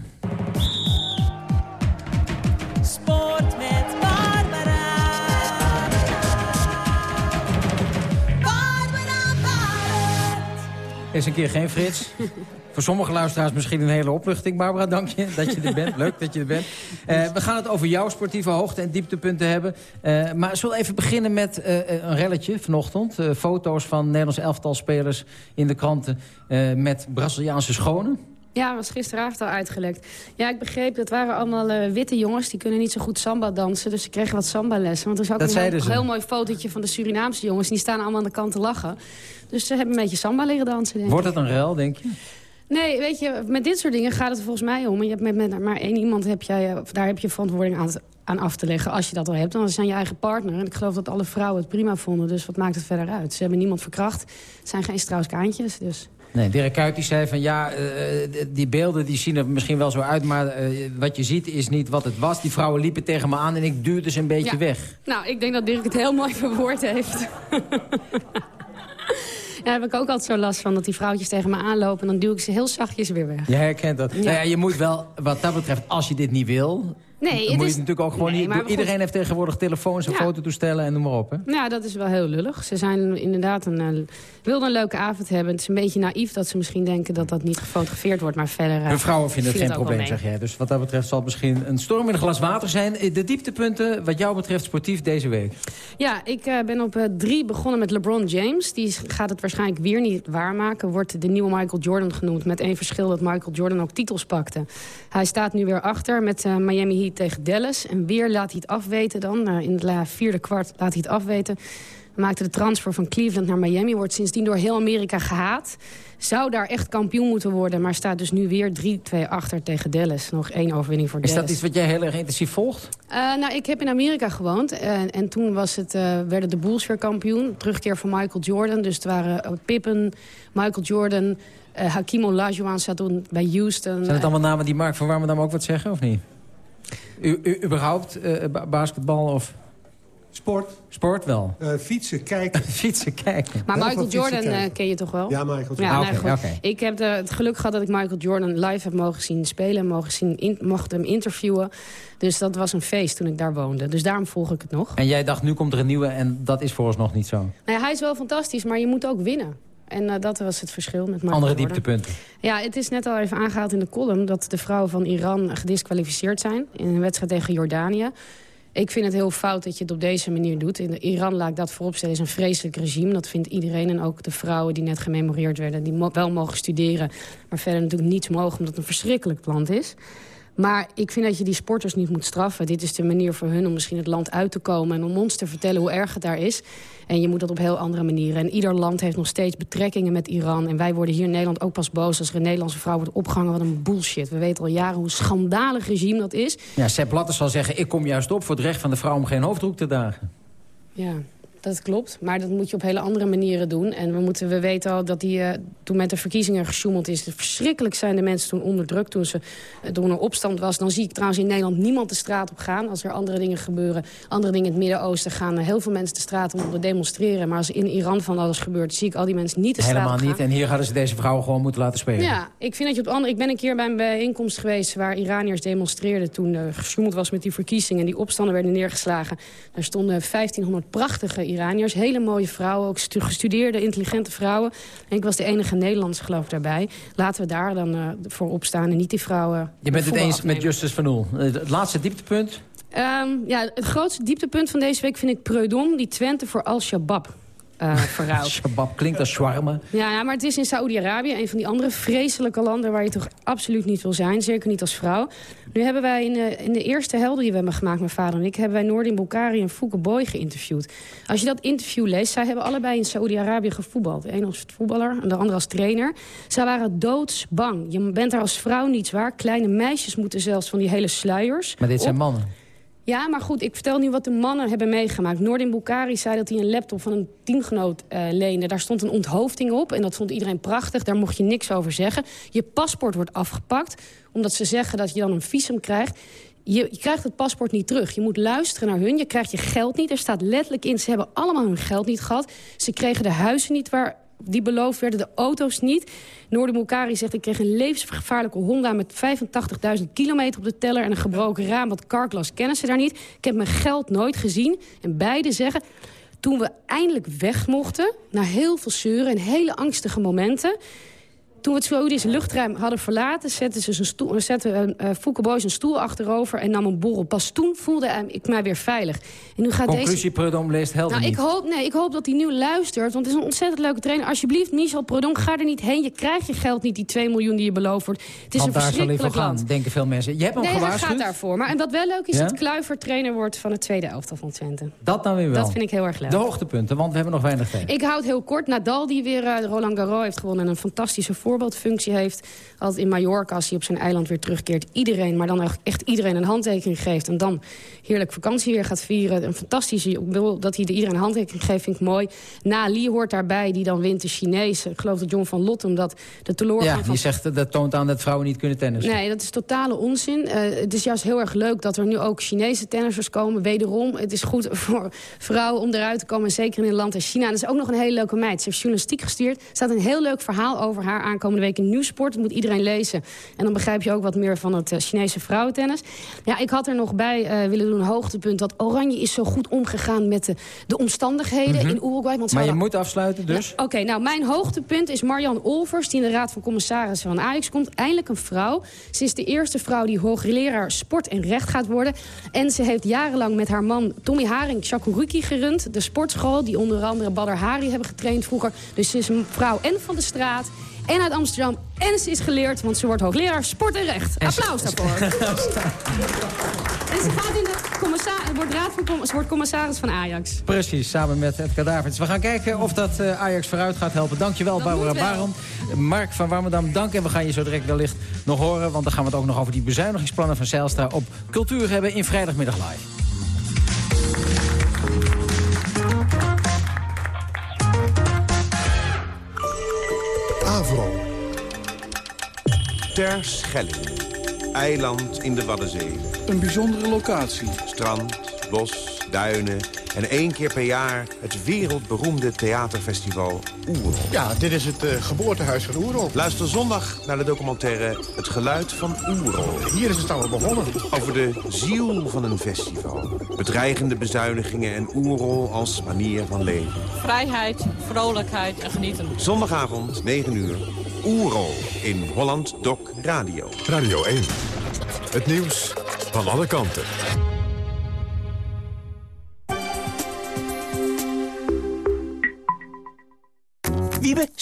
[SPEAKER 23] Sport met Barbara. Barbara Barend.
[SPEAKER 7] Is een keer geen Frits. Voor sommige luisteraars misschien een hele opluchting. Barbara, dank je dat je er bent. Leuk dat je er bent. Eh, we gaan het over jouw sportieve hoogte- en dieptepunten hebben. Uh, maar zullen we even beginnen met uh, een relletje vanochtend. foto's van Nederlands elftalspelers in de kranten met Braziliaanse schonen.
[SPEAKER 19] Ja, was gisteravond al uitgelekt. Ja, ik begreep, dat waren allemaal witte jongens. Die kunnen niet zo goed samba dansen, dus ze kregen wat samba-lessen. Want er is ook
[SPEAKER 7] dat
[SPEAKER 19] een heel, mooi fotootje van de Surinaamse jongens. Die staan allemaal aan de kant te lachen. Dus ze hebben een beetje samba leren dansen, denk
[SPEAKER 7] Wordt het een rel, denk je?
[SPEAKER 19] Nee, weet je, met dit soort dingen gaat het volgens mij om. Je hebt met, met maar één iemand, heb jij, of daar heb je verantwoording aan, aan af te leggen. Als je dat al hebt, dan zijn je eigen partner. En ik geloof dat alle vrouwen het prima vonden. Dus wat maakt het verder uit? Ze hebben niemand verkracht. Het zijn geen Strauss-Kaantjes, dus...
[SPEAKER 7] Nee, Dirk Kuyt die zei van ja, uh, die beelden die zien er misschien wel zo uit... maar uh, wat je ziet is niet wat het was. Die vrouwen liepen tegen me aan en ik duwde ze een beetje
[SPEAKER 19] ja.
[SPEAKER 7] weg.
[SPEAKER 19] Nou, ik denk dat Dirk het heel mooi verwoord heeft. Daar heb ik ook altijd zo last van. Dat die vrouwtjes tegen me aanlopen en dan duw ik ze heel zachtjes weer weg.
[SPEAKER 7] Je herkent dat. Ja. Nou ja, je moet wel, wat dat betreft, als je dit niet wil...
[SPEAKER 19] Nee,
[SPEAKER 7] dan
[SPEAKER 19] het
[SPEAKER 7] moet
[SPEAKER 19] is...
[SPEAKER 7] natuurlijk ook gewoon
[SPEAKER 19] nee,
[SPEAKER 7] niet... Iedereen heeft tegenwoordig telefoons en
[SPEAKER 19] ja.
[SPEAKER 7] fototoestellen en noem maar op. Hè?
[SPEAKER 19] Ja, dat is wel heel lullig. Ze zijn inderdaad een, uh, wilden een leuke avond hebben. Het is een beetje naïef dat ze misschien denken dat dat niet gefotografeerd wordt. Maar verder... Uh,
[SPEAKER 7] Hun vrouwen vinden het geen probleem, zeg jij. Dus wat dat betreft zal het misschien een storm in een glas water zijn. De dieptepunten wat jou betreft sportief deze week.
[SPEAKER 19] Ja, ik uh, ben op drie begonnen met LeBron James. Die gaat het waarschijnlijk weer niet waarmaken. Wordt de nieuwe Michael Jordan genoemd. Met één verschil dat Michael Jordan ook titels pakte. Hij staat nu weer achter met Miami Heat tegen Dallas. En weer laat hij het afweten dan. Uh, in het vierde kwart laat hij het afweten. Maakte de transfer van Cleveland naar Miami. Wordt sindsdien door heel Amerika gehaat. Zou daar echt kampioen moeten worden. Maar staat dus nu weer 3-2 achter tegen Dallas. Nog één overwinning voor
[SPEAKER 7] Is
[SPEAKER 19] Dallas.
[SPEAKER 7] dat iets wat jij heel erg intensief volgt?
[SPEAKER 19] Uh, nou, ik heb in Amerika gewoond. Uh, en toen was het, uh, werden de Bulls weer kampioen. Terugkeer van Michael Jordan. Dus het waren Pippen, Michael Jordan... Hakim Olajuwon zat toen bij Houston.
[SPEAKER 7] Zijn het allemaal namen die Mark van Warmerdam ook wat zeggen, of niet? U, u, überhaupt uh, basketbal of...
[SPEAKER 20] Sport.
[SPEAKER 7] Sport wel?
[SPEAKER 20] Uh, fietsen, kijken.
[SPEAKER 7] fietsen, kijken.
[SPEAKER 19] Maar Michael Jordan uh, ken je toch wel?
[SPEAKER 20] Ja, Michael Jordan.
[SPEAKER 19] Ja,
[SPEAKER 7] okay,
[SPEAKER 19] nee,
[SPEAKER 7] okay.
[SPEAKER 19] Ik heb de, het geluk gehad dat ik Michael Jordan live heb mogen zien spelen. Mogen zien in, mocht hem interviewen. Dus dat was een feest toen ik daar woonde. Dus daarom volg ik het nog.
[SPEAKER 7] En jij dacht, nu komt er een nieuwe en dat is vooralsnog niet zo?
[SPEAKER 19] Nou ja, hij is wel fantastisch, maar je moet ook winnen. En uh, dat was het verschil met
[SPEAKER 7] Andere dieptepunten.
[SPEAKER 19] Ja, het is net al even aangehaald in de column... dat de vrouwen van Iran gedisqualificeerd zijn... in een wedstrijd tegen Jordanië. Ik vind het heel fout dat je het op deze manier doet. In Iran, laat ik dat vooropstellen, is een vreselijk regime. Dat vindt iedereen en ook de vrouwen die net gememoreerd werden... die mo wel mogen studeren, maar verder natuurlijk niets mogen... omdat het een verschrikkelijk land is. Maar ik vind dat je die sporters niet moet straffen. Dit is de manier voor hun om misschien het land uit te komen... en om ons te vertellen hoe erg het daar is. En je moet dat op heel andere manieren. En ieder land heeft nog steeds betrekkingen met Iran. En wij worden hier in Nederland ook pas boos als er een Nederlandse vrouw wordt opgehangen. Wat een bullshit. We weten al jaren hoe schandalig regime dat is.
[SPEAKER 7] Ja, Sepp Blatter zal zeggen, ik kom juist op voor het recht van de vrouw om geen hoofddoek te dragen.
[SPEAKER 19] Ja, dat klopt. Maar dat moet je op hele andere manieren doen. En we, moeten, we weten al dat die, uh, toen met de verkiezingen gesjoemeld is... verschrikkelijk zijn de mensen toen onderdrukt. Toen, ze, uh, toen er opstand was. Dan zie ik trouwens in Nederland niemand de straat op gaan. Als er andere dingen gebeuren. Andere dingen in het Midden-Oosten gaan uh, heel veel mensen de straat om te demonstreren. Maar als in Iran van alles gebeurt, zie ik al die mensen niet de straat
[SPEAKER 7] Helemaal
[SPEAKER 19] op gaan.
[SPEAKER 7] niet. En hier hadden ze deze vrouwen gewoon moeten laten spelen.
[SPEAKER 19] Ja, ik vind dat je op andere... Ik ben een keer bij een bijeenkomst geweest waar Iraniërs demonstreerden... toen er gesjoemeld was met die verkiezingen. Die opstanden werden neergeslagen. Daar stonden 1500 prachtige Iraniërs. Hele mooie vrouwen, ook gestudeerde, intelligente vrouwen. En ik was de enige Nederlandse geloof ik daarbij. Laten we daar dan uh, voor opstaan en niet die vrouwen...
[SPEAKER 7] Je bent het eens
[SPEAKER 19] afnemen.
[SPEAKER 7] met Justus van Oel. Het laatste dieptepunt?
[SPEAKER 19] Um, ja, het grootste dieptepunt van deze week vind ik Preudom... die Twente voor Al-Shabaab uh.
[SPEAKER 7] Shabab klinkt als shawarma.
[SPEAKER 19] Ja, ja, maar het is in Saoedi-Arabië, een van die andere vreselijke landen... waar je toch absoluut niet wil zijn, zeker niet als vrouw. Nu hebben wij in de, in de eerste helden die we hebben gemaakt, mijn vader en ik... hebben wij Noordin Boukari en Fouke Boy geïnterviewd. Als je dat interview leest, zij hebben allebei in Saoedi-Arabië gevoetbald. De een als voetballer en de andere als trainer. Zij waren doodsbang. Je bent daar als vrouw niet zwaar. Kleine meisjes moeten zelfs van die hele sluiers.
[SPEAKER 7] Maar dit
[SPEAKER 19] op.
[SPEAKER 7] zijn mannen.
[SPEAKER 19] Ja, maar goed, ik vertel nu wat de mannen hebben meegemaakt. Noordin Boukari zei dat hij een laptop van een teamgenoot uh, leende. Daar stond een onthoofding op en dat vond iedereen prachtig. Daar mocht je niks over zeggen. Je paspoort wordt afgepakt, omdat ze zeggen dat je dan een visum krijgt. Je, je, krijgt het paspoort niet terug. Je moet luisteren naar hun. Je krijgt je geld niet. Er staat letterlijk in, ze hebben allemaal hun geld niet gehad. Ze kregen de huizen niet waar die beloofd werden, de auto's niet. Noorde Moukari zegt, ik kreeg een levensgevaarlijke Honda... met 85.000 kilometer op de teller en een gebroken raam. Want Carglass kennen ze daar niet. Ik heb mijn geld nooit gezien. En beide zeggen, toen we eindelijk weg mochten... na heel veel zeuren en hele angstige momenten... Toen we het Saoedische luchtruim hadden verlaten... zette, ze zijn stoel, zette uh, Fouke Boy zijn stoel achterover en nam een borrel. Pas toen voelde ik mij weer veilig. En nu gaat
[SPEAKER 7] Conclusie,
[SPEAKER 19] deze...
[SPEAKER 7] Prudhomme leest helder
[SPEAKER 19] nou,
[SPEAKER 7] niet.
[SPEAKER 19] ik hoop, nee, ik hoop dat hij nu luistert, want het is een ontzettend leuke trainer. Alsjeblieft, Michel Prudhomme, ga er niet heen. Je krijgt je geld niet, die 2 miljoen die je beloofd wordt. Het is
[SPEAKER 7] Want
[SPEAKER 19] een
[SPEAKER 7] daar zal voor
[SPEAKER 19] verschrikkelijk
[SPEAKER 7] gaan,
[SPEAKER 19] land.
[SPEAKER 7] denken veel mensen. Je hebt hem
[SPEAKER 19] Nee, hij
[SPEAKER 7] gewaarschuwd.
[SPEAKER 19] gaat daarvoor. Maar en wat wel leuk is,
[SPEAKER 7] Ja?
[SPEAKER 19] dat Kluivert trainer wordt van het tweede elftal van Twente.
[SPEAKER 7] Dat dan weer wel.
[SPEAKER 19] Dat vind ik heel erg leuk.
[SPEAKER 7] De hoogtepunten, want we hebben nog weinig tijd.
[SPEAKER 19] Ik houd heel kort. Nadal, die weer eh, Roland Garros heeft gewonnen... en een fantastische voorbeeldfunctie heeft. Altijd in Mallorca, als hij op zijn eiland weer terugkeert... iedereen, maar dan echt- iedereen een handtekening geeft... en dan heerlijk vakantie weer gaat vieren. Een fantastische... Ik wil dat hij de iedereen een handtekening geeft, vind ik mooi. Na Lee hoort daarbij, die dan wint de Chinezen. Ik geloof dat John van Lottem dat de teloorgang
[SPEAKER 7] Ja, die zegt dat toont aan dat vrouwen niet kunnen tennissen.
[SPEAKER 19] Nee, dat is totale onzin. Eh, het is juist heel erg leuk dat er nu ook Chinese tennissers komen. Wederom, het is goed voor vrouwen om eruit te komen. Zeker in een land als China. En dat is ook nog een hele leuke meid. Ze heeft journalistiek gestuurd. Er staat een heel leuk verhaal over haar aankomende week in Nieuwsport. Dat moet iedereen lezen. En dan begrijp je ook wat meer van het eh, Chinese vrouwentennis. Ja, ik had er nog bij eh, willen doen een hoogtepunt... dat Oranje is zo goed omgegaan met de, de omstandigheden
[SPEAKER 7] Mhm.
[SPEAKER 19] in Uruguay. Want
[SPEAKER 7] Maar je
[SPEAKER 19] hadden-
[SPEAKER 7] moet afsluiten, dus.
[SPEAKER 19] ja, Oké, nou mijn hoogtepunt is Marianne Olvers... die in de Raad van Commissarissen van Ajax komt. Eindelijk een vrouw. Ze is de eerste vrouw die hoogleraar sport en recht gaat worden. En ze heeft jarenlang met haar man Tommy Haring Chakuruki gerund. De sportschool die onder andere Badr Hari hebben getraind vroeger. Dus ze is een vrouw en van de straat en uit Amsterdam. En ze is geleerd, want ze wordt hoogleraar sport en recht. Applaus daarvoor. en ze gaat in de commissar wordt, raad van, ze wordt commissaris van Ajax.
[SPEAKER 7] Precies, samen met Edgar Davids. We gaan kijken of dat eh, Ajax vooruit gaat helpen. Dankjewel,
[SPEAKER 19] Dat
[SPEAKER 7] Barbara. Baron. Mark van Warmerdam, dank. En we gaan je zo direct wellicht nog horen. Want dan gaan we het ook nog over die bezuinigingsplannen van Zijlstra... op cultuur hebben in Vrijdagmiddag Live.
[SPEAKER 24] Avro.
[SPEAKER 25] Ter Schelling. Eiland in de Waddenzee.
[SPEAKER 24] Een bijzondere locatie.
[SPEAKER 25] Strand, bos, duinen en één keer per jaar het wereldberoemde theaterfestival Oerol.
[SPEAKER 24] Ja, dit is het eh, geboortehuis van Oerol.
[SPEAKER 25] Luister zondag naar de documentaire Het Geluid van Oerol.
[SPEAKER 24] Hier is het allemaal begonnen.
[SPEAKER 25] Over de ziel van een festival. Bedreigende bezuinigingen en Oerol als manier van leven.
[SPEAKER 26] Vrijheid, vrolijkheid en genieten.
[SPEAKER 25] Zondagavond, 9 uur. Oerol in Holland Doc Radio.
[SPEAKER 1] Radio 1. Het nieuws van alle kanten.